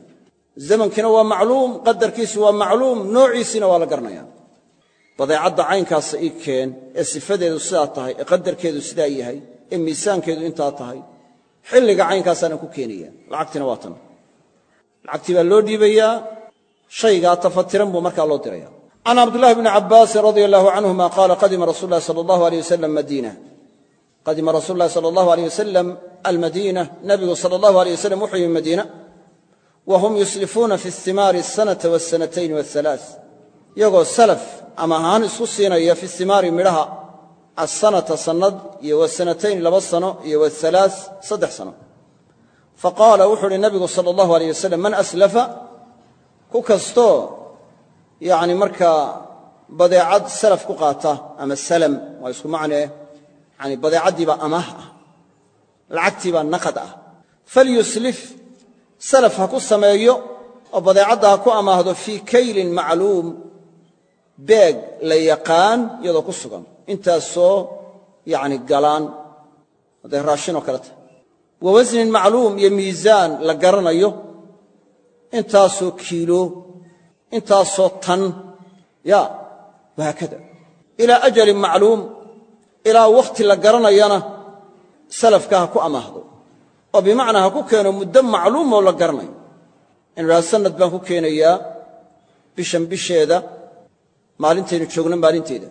Zamankiina waa macluum qadarkiisu waa macluum noociisiina waa la garanaya badeecadda caynkaasa ii keen ee sifadeedu sidaa tahay ee qadarkeedu sidaa yahay ee miisaankeedu intaa tahay xilliga caynkaasaanaan ku keenaya lacagtiina waa tan. Lacagtii baa loo dhiibayaa shaygaa tafatiran buu markaa loo diraya. Can cabdullahi bni cabbaasin radia allahu canhuma qaala qadima rasul lahi sala allahu aleyh wasalam madiina. Qadima rasuulu lahi sala allahu aleyh wasalam almadiina nabigu sala allahu aleyh wa hum yuslifuuna fi istimaari asanata wasanatayn wahalaa iyagoo salaf ama ahaan isku siinaya fi istimaari midhaha asanata sannad iyo wasanatayn laba sano iyo wahalaa saddex sano. Faqaala wuxuu uhi nabigu sala allahu aleyh wasalam man ku kastoo yacni markaa badeecad salaf ku qaata ama salam waa isku macnee yani badeecaddiibaa amaah ah lacagtiibaa naqad ah. Falyuslif salaf ha ku sameeyo oo badeecadda ha ku amaahdo fii kaylin macluum beeg la yaqaan iyadoo ku sugan. Intaasoo yani galaan hadday raashinoo kale tahay. Wa wasnin macluum iyo miisaan la garanayo intaasoo kiilo intaasoo tan ya wahaakada ilaa ajalin macluum ilaa wakhti la garanayana salafka ha ku amaahdo. Oo bimacnaa ha ku keeno muddo macluumoo la garanayo. Inu idhaha sanad baan ku keenayaa bishan bisheeda maalintaynu joogno maalinteeda.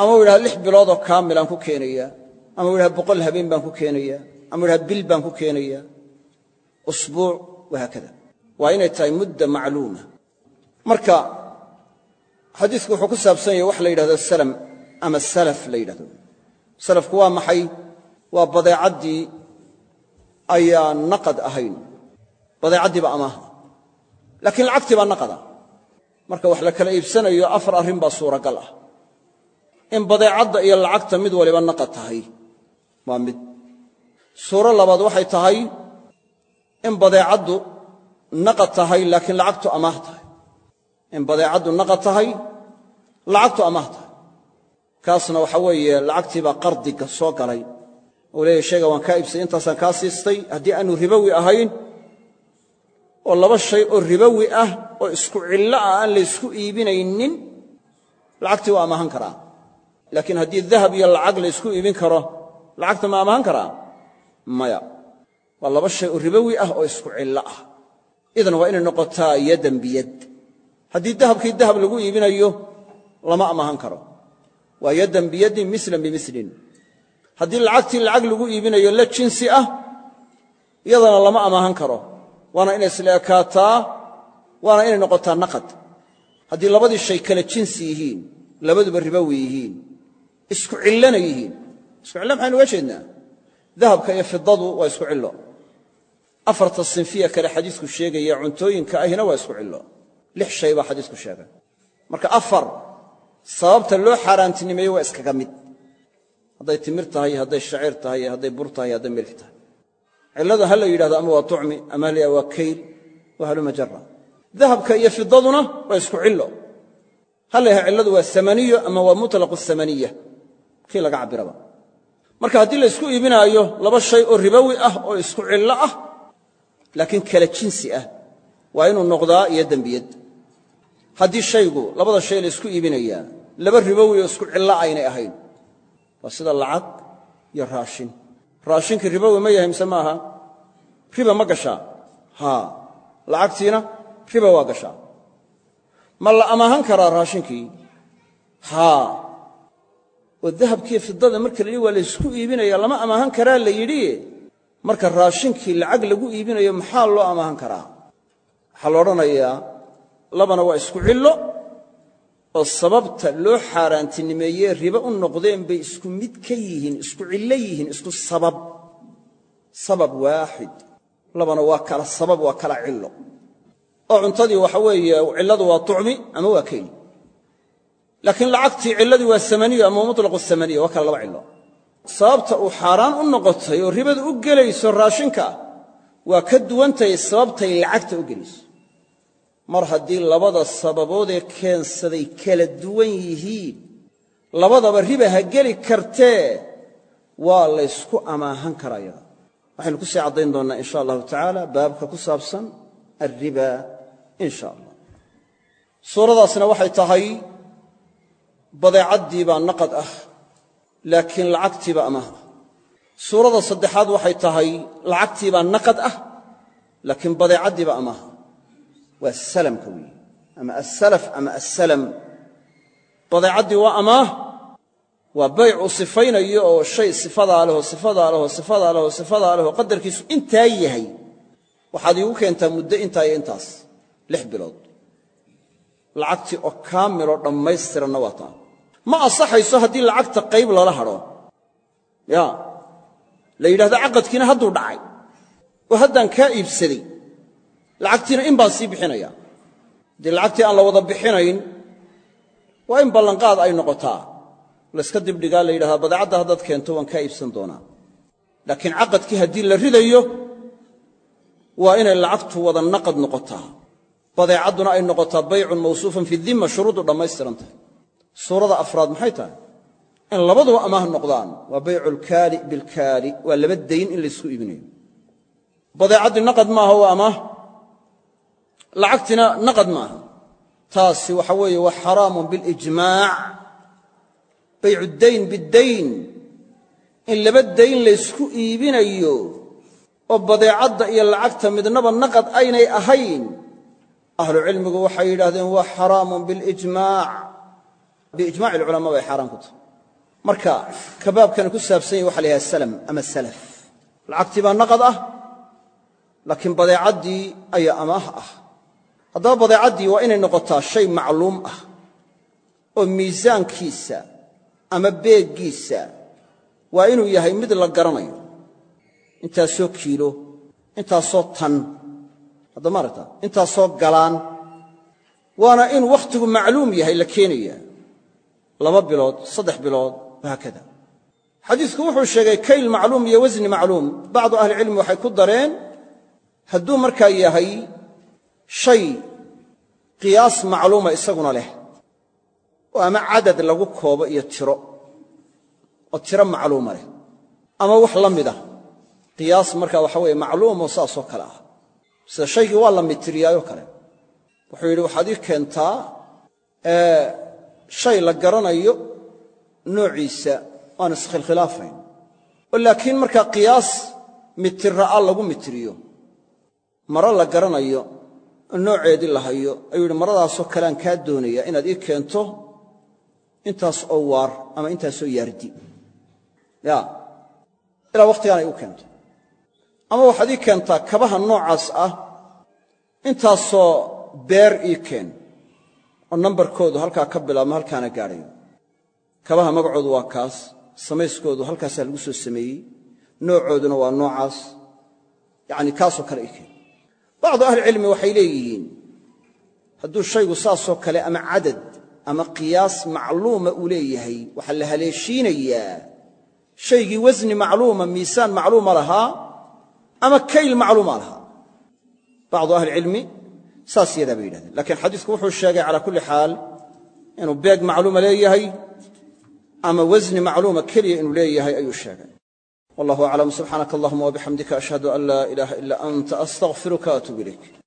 Ama u yidhaha lix biloodoo kaamilaan ku keenayaa. Ama u yidhaha boqol habeen baan ku keenayaa. Ama u yidhaha bil baan ku keenayaa. Usbuuc wahaakada waa inay tahay mudda macluuma. Marka xadiisku wuxuu ku saabsan yahay wax la yidhahdo salam ama salaf la yidhahdo. Salafku waa maxay? Waa badeecaddii ayaa naqad ahayn. Badeecaddiiba amaaha laakiin lacagtii baa naqada. Marka wax la kala iibsanayo afar arrin baa suuragal ah. In badeecadda iyo lacagta mid waliba naqad tahay waa mid. Suuro labaad waxay tahay in badeecaddu naqad tahay laakiin lacagtu amaah tahay. In badeecaddu naqad tahay lacagtu amaah tahay. Kaasna waxa weeye lacagtiibaa qardiga soo galay. Uu leeyahy shayga waan kaa iibsay intaasaan kaa siistay. Haddii aanu ribowi ahayn oo laba shay oo ribowi ah oo isku cillo ah aan laysku iibinaynin lacagtii waa amaahan karaa. Laakiin haddii dahab iyo lacag laysku iibin karo lacagta ma amaahan karaa? Maya. Waa laba shay oo ribowi ah oo isku cillo ah idan waa inay noqotaa yadan biyad. Haddii dahabkii dahab lagu iibinayo lama amaahan karo. Waa yadan biyadin milan bimilin haddii lacagtii lacag lagu iibinayo la jinsi ah iyadana lama amaahan karo. Waana inay isla waana inay noqotaa naqad. Haddii labadii shay kale jinsi yihiin labaduba ribowi yihiin isku cillona yihiin. Isku cillo maxaynu uga dahabka iyo fidadu waa isku cillo afarta sinfiya kale xadiisku sheegaya cuntooyinka ahina waa isku cillo. lix shay xadiisku sheegay. Marka afar sababta loo xaaraantinimeeye waa iskaga mid. Hadday timir tahay hadday shaciir tahay hadday bur tahay hadday milk tahay. Cillada ha la yidhahdo ama waa tucmi ama waa kayl waa halumajara dahabka iyo fidaduna waa isku cillo. Ha cilladu waa samaniyo ama waa mutlaqu samaniya. Kii laga cabbiraba marka haddii la ysku iibinaayo laba shay oo ribowi ah oo isku cillo ah laakiin kala jinsi ah waa inuu noqdaa iyo dembiyad. Haddii shaygu labada shay la isku iibinayaa laba ribowi oo isku cillo aynay ahayn waa sida lacag iyo raashin. Raashinkii ribowi ma yahay mise maaha? Riba ma gashaa? Haa. Lacagtiina riba waa gashaa. Ma la amaahan karaa raashinkii haa. Oo dahabkiiyo fidada marka la yidhi waa la ysku iibinaya lama amaahan karaa la yidhi marka raashinkii lacag lagu iibinayo maxaa loo amaahan karaa? Waxaa la odhanayaa labana waa isku cillo oo sababta loo xaaraantinimeeyee ribe u noqdeen bay isku mid ka yihiin isku cillo yihiin isku sabab. Sabab waaxid labana waa kala sabab waa kala cillo. Oo cuntadii waxa weeye cilladu waa tucmi ama waa keyli laakiin lacagtii cilladii waa samaniyo ama mutlaqu samaniya waa kala laba cillo sababta uu xaaraan u noqotay oo ribadu u gelayso raashinka waa ka duwantahay sababtay lacagta u gelayso. Mar haddii labada sababoodee keensaday kala duwan yihiin labadaba riba ha geli kartee waa laysku amaahan karaa waxaynu ku sii caddayn doonnaa in sha allahu tacaala baabka ku saabsan alriba in sha allah suuradaasna waxay tahay badeecaddii baa naqad ah laakiin lacagtiiba amaah ah suurada saddexaad waxay tahay lacagtii baa naqad ah laakiin badeecaddiiba amaah ah waa salamka weeye ama assalaf ama assalam. Badeecaddii waa amaah waa bayc uu sifaynayo oo shay sifadaa lehoo sifadaa lehoo sifadaa lehoo sifadaa lehoo qadarkiisu intaa yahay. Waxaad iigu keentaa muddo intaa iyo intaas. Lix bilood. Lacagtii oo kaamiloo dhammaystiranna waa ma ansaxayso haddii lacagta qayb lala hadho ya. La yidhahdo caqadkiina hadduu dhacay. Oo haddaan kaa iibsaday. Lacagtiina in baan sii bixinaya. Haddii lacagtii aan la wada bixinayn waa in ballanqaad ay noqotaa. Layska dibdhigaa la yidhahdaa badeecadda haddaad keento waan kaa iibsan doonaa. Laakiin caqadkii haddii la ridayo waa inay lacagtu wada naqad noqotaa. Badeecadduna ay noqotaa baycun mawsuufan fi dimma shuruuddu dhammaystiran tahay suurada afraad maxay tahay? In labaduba amaah noqdaan. Waa baycu alkaali bilkaali waa laba dayn in laysku iibinayo. Badeecaddii naqad maaha waa amaah lacagtina naqad maaha. Taasi waxa weeye waa xaraamun bilijmaac baycu dayn biddayn in laba dayn laysku iibinayo oo badeecadda iyo lacagta midnaba naqad aynay ahayn ahlucilmigu waxay yidhahdeen waa xaraamun bilijmaac biijmac alculamaa bay xaaraan ku tahay marka kabaabkani ku saabsan yahy waxa la yidhaha salam ama salaf lacagtii baa naqad ah laakiin badeecaddii ayaa amaah ah haddaba badeecaddii waa inay noqotaa shay macluum ah oo miisaankiisa ama beeggiisa waa inuu yahay mid la garanayo intaasoo kiilo intaasoo tan hadda maaragta intaasoo galaan waana in wakhtigu macluum yahay la keenaya laba bilood saddex bilood wahaakada xadiisku wuxuu sheegay kayl macluum iyo wasni macluum. Bacdu ahlicilmi waxay ku dareen hadduu markaa yahay shay qiyaas macluuma isaguna leh oo ama cadad lagu koobo iyo tiro oo tiro macluuma leh ama wax la mid ah. Qiyaas markaa waxa weeye macluumoo saasoo kale ah. Sida shaygii waa la mitiryaayoo kale. Wuxuu yidhi waxaad ii keentaa shay la garanayo noociisa aan iskhilkhilaafayn oo laakiin markaa qiyaas mitirra'a lagu mitiriyo maro la garanayo nooceedii la hayo ayuu yidhi maradaasoo kaleaan kaa doonaya inaad ii keento intaas oo waar ama intaasoo yaardi. Ya ilaa wakhtigaan ay u keento. Ama waxaad ii keentaa kabaha noocaas ah intaasoo beer ii keen oo nambarkoodu halkaa ka bilaabma halkaana gaadhayo. Kabaha magacoodu waa kaas samayskoodu halkaasaa lagu soo sameeyey noocooduna waa noocaas yacni kaasoo kale ii keen bacdu ahlicilmi waxay leeyihiin hadduu shaygu saasoo kale ama cadad ama qiyaas macluuma uu leeyahay waxaa la haleeshiinayaa shaygii wasni macluuma miisaan macluuma lahaa ama kayl macluuma lahaa. Bacdu ahlicilmi saas yadaa bay yidhahdeen lakiin xadiisku wuxuu sheegay calaa kulli xaal inuu beeg macluuma leeyahay ama wasni macluuma keliya inuu leeyahay ayuu sheegay. Wallahu aclam subxaanaka allahuma wabixamdika ashhadu an laa ilaaha ila anta astaqfiruka atuub ilayk